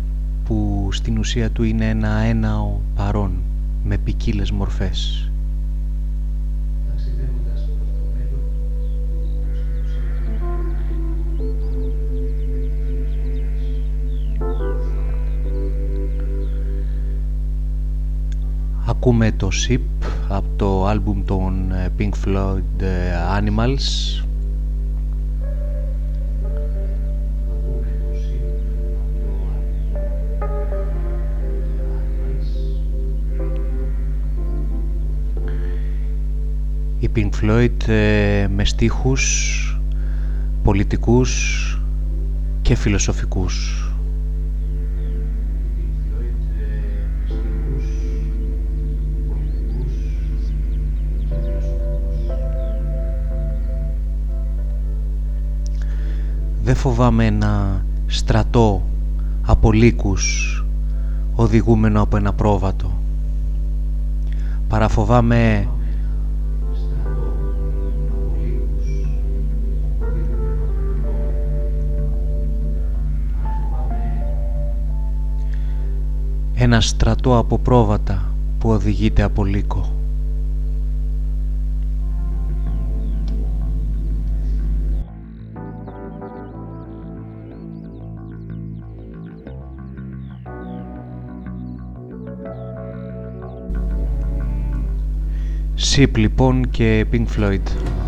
που στην ουσία του είναι ένα έναο παρόν με ποικίλες μορφές. Ακούμε το SIP από το άλμπουμ των ε, Pink Floyd ε, Animals Οι Pink Floyd ε, με στίχους πολιτικούς και φιλοσοφικούς. Δεν φοβάμαι ένα στρατό από λύκους οδηγούμενο από ένα πρόβατο. Παραφοβάμαι ένα στρατό από πρόβατα που οδηγείται από λύκο. Σιπ λοιπόν και Pink Floyd.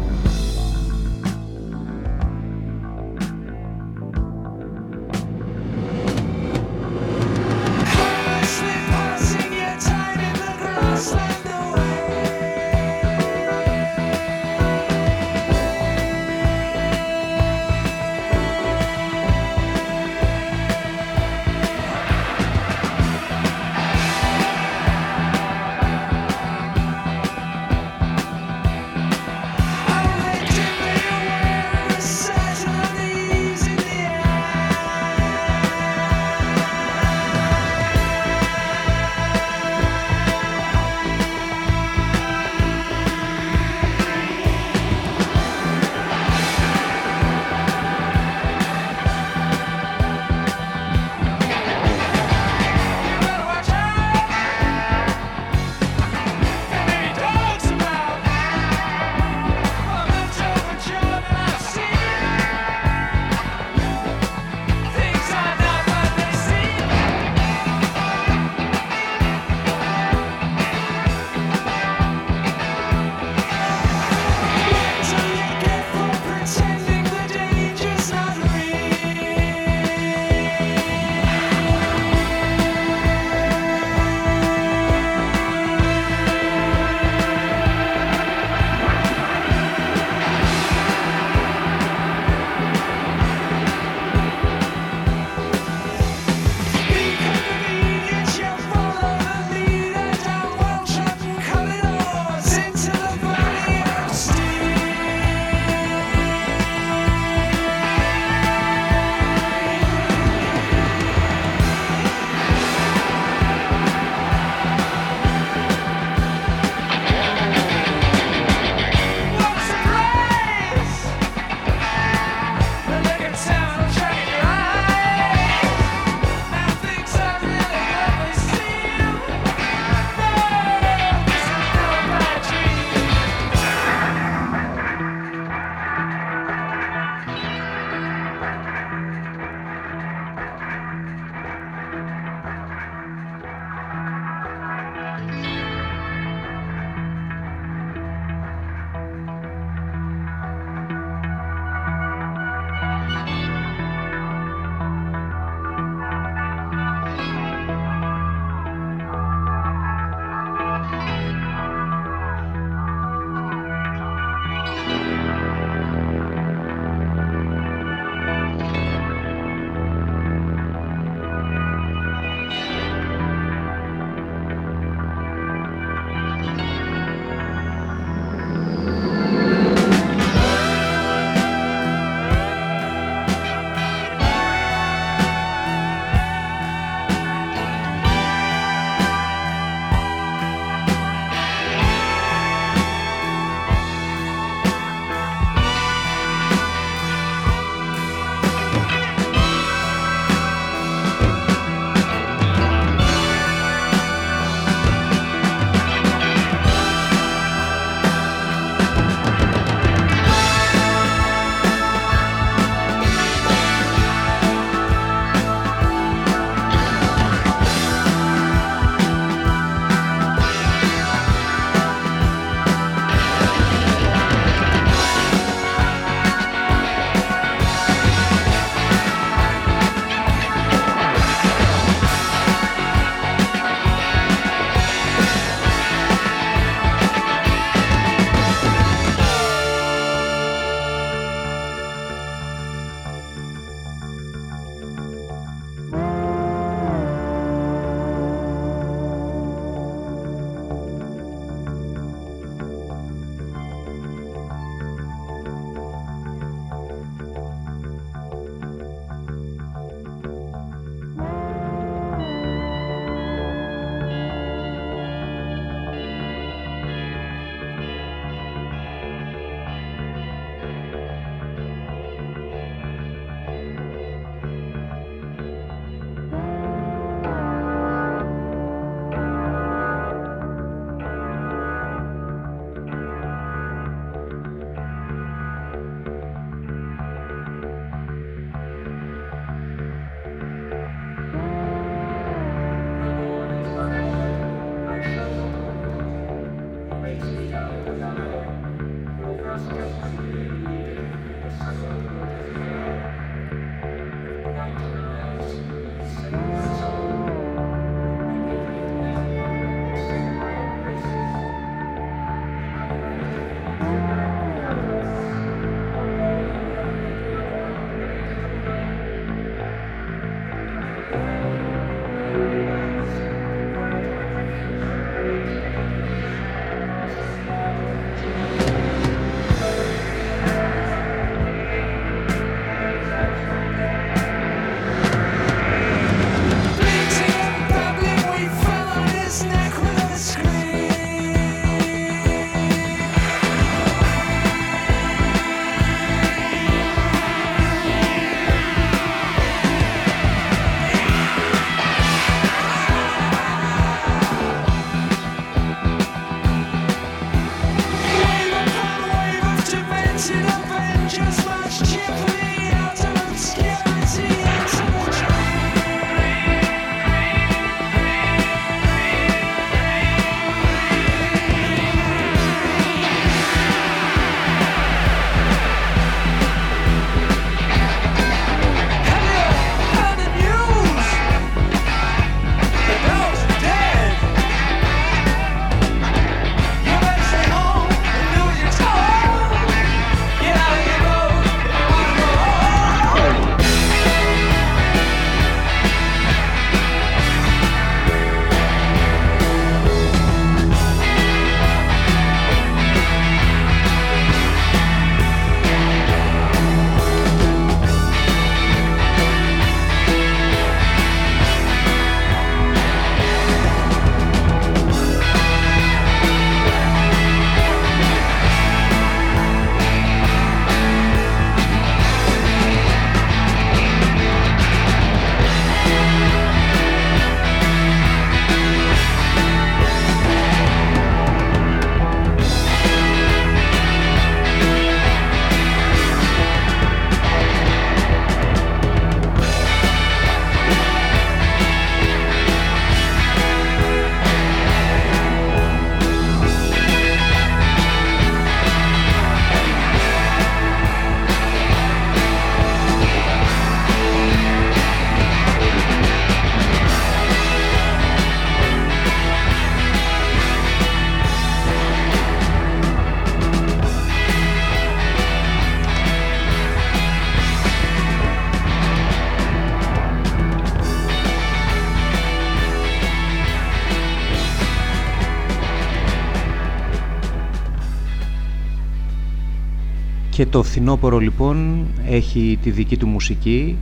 Και το φθινόπωρο λοιπόν έχει τη δική του μουσική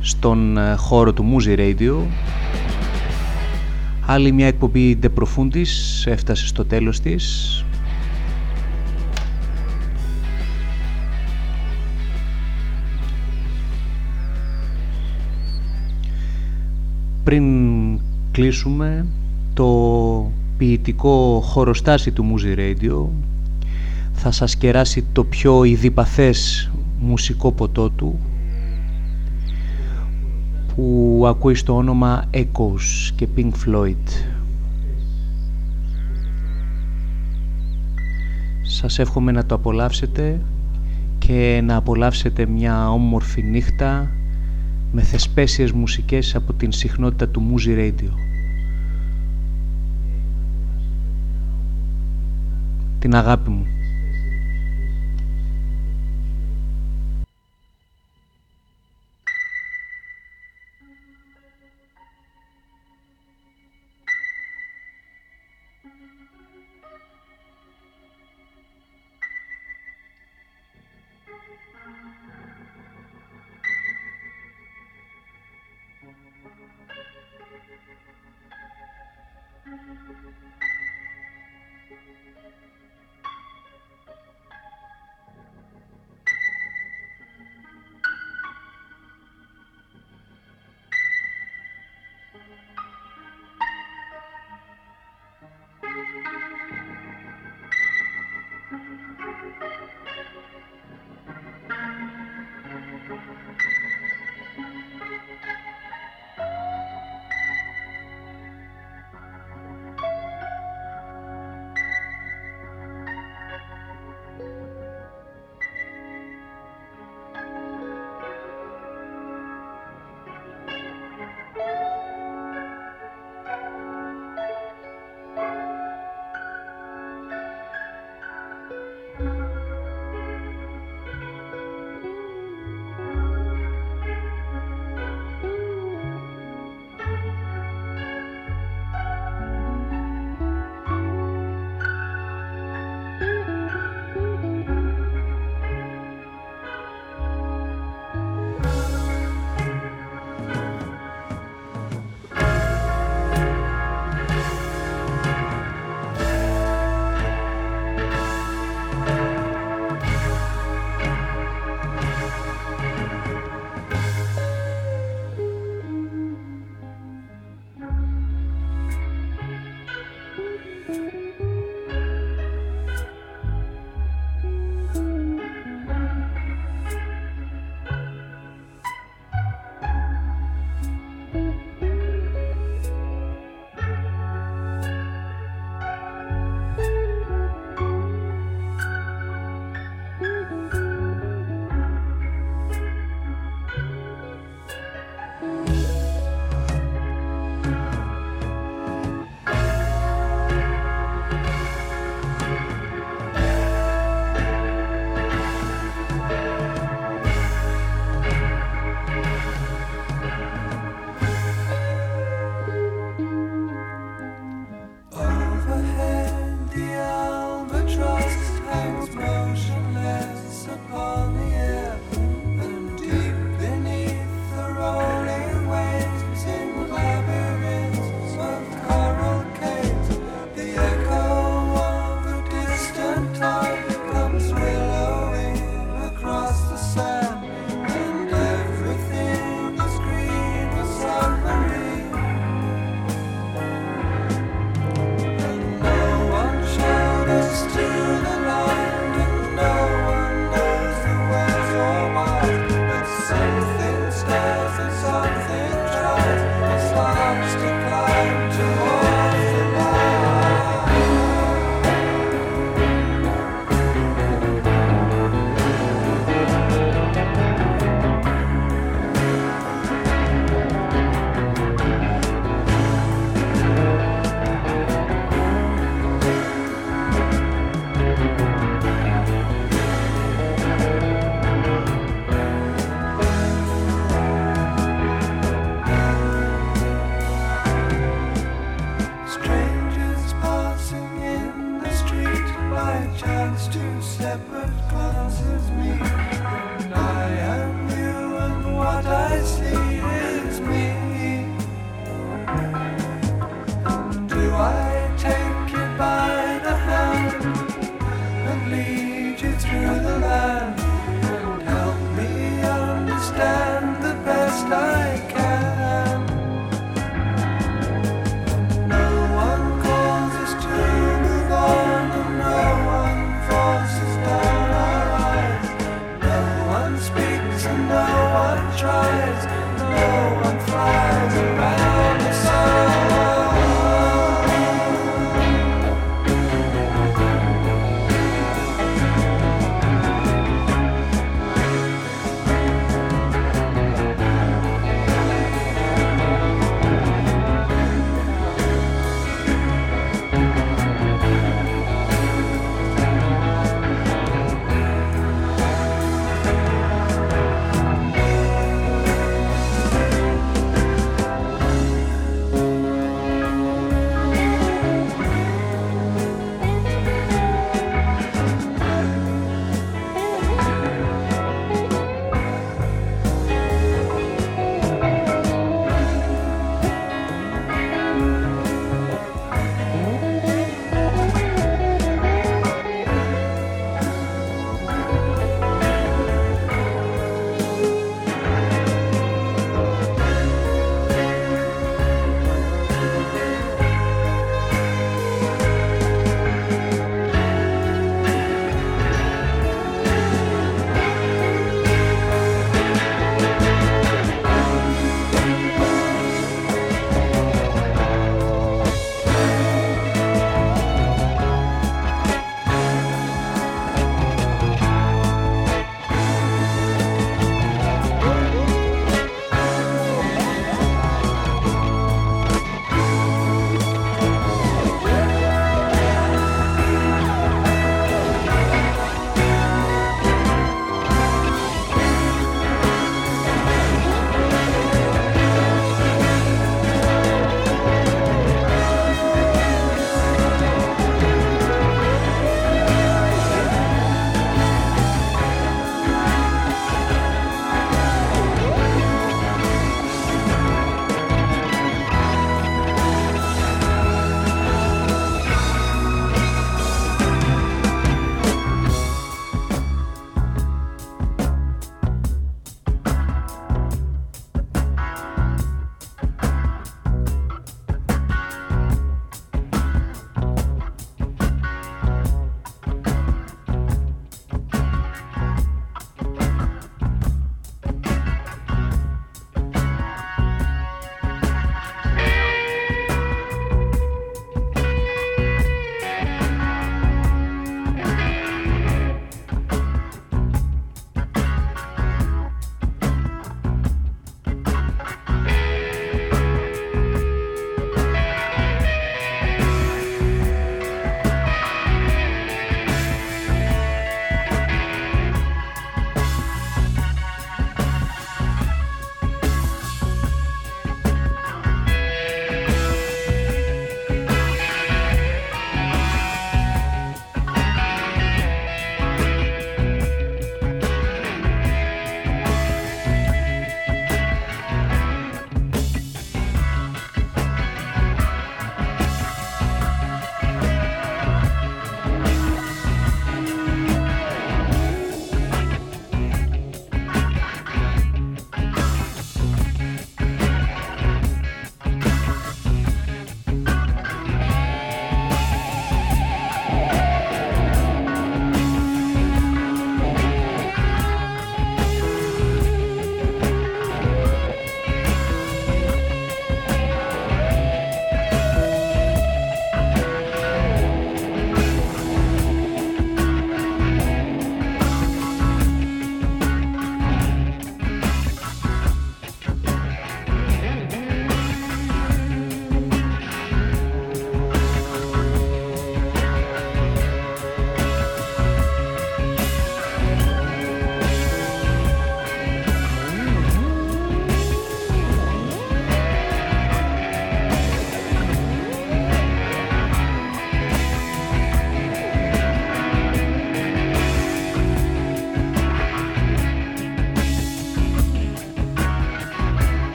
στον ε, χώρο του Muzi Radio. Άλλη μια εκπομπή De Profundis έφτασε στο τέλος της. Πριν κλείσουμε το ποιητικό χωροστάσι του Muzi Radio θα σας κεράσει το πιο ιδιπαθές μουσικό ποτό του που ακούει στο όνομα Echoes και Pink Floyd. Σας εύχομαι να το απολαύσετε και να απολαύσετε μια όμορφη νύχτα με θεσπέσιες μουσικές από την συχνότητα του Muzi Radio. Την αγάπη μου.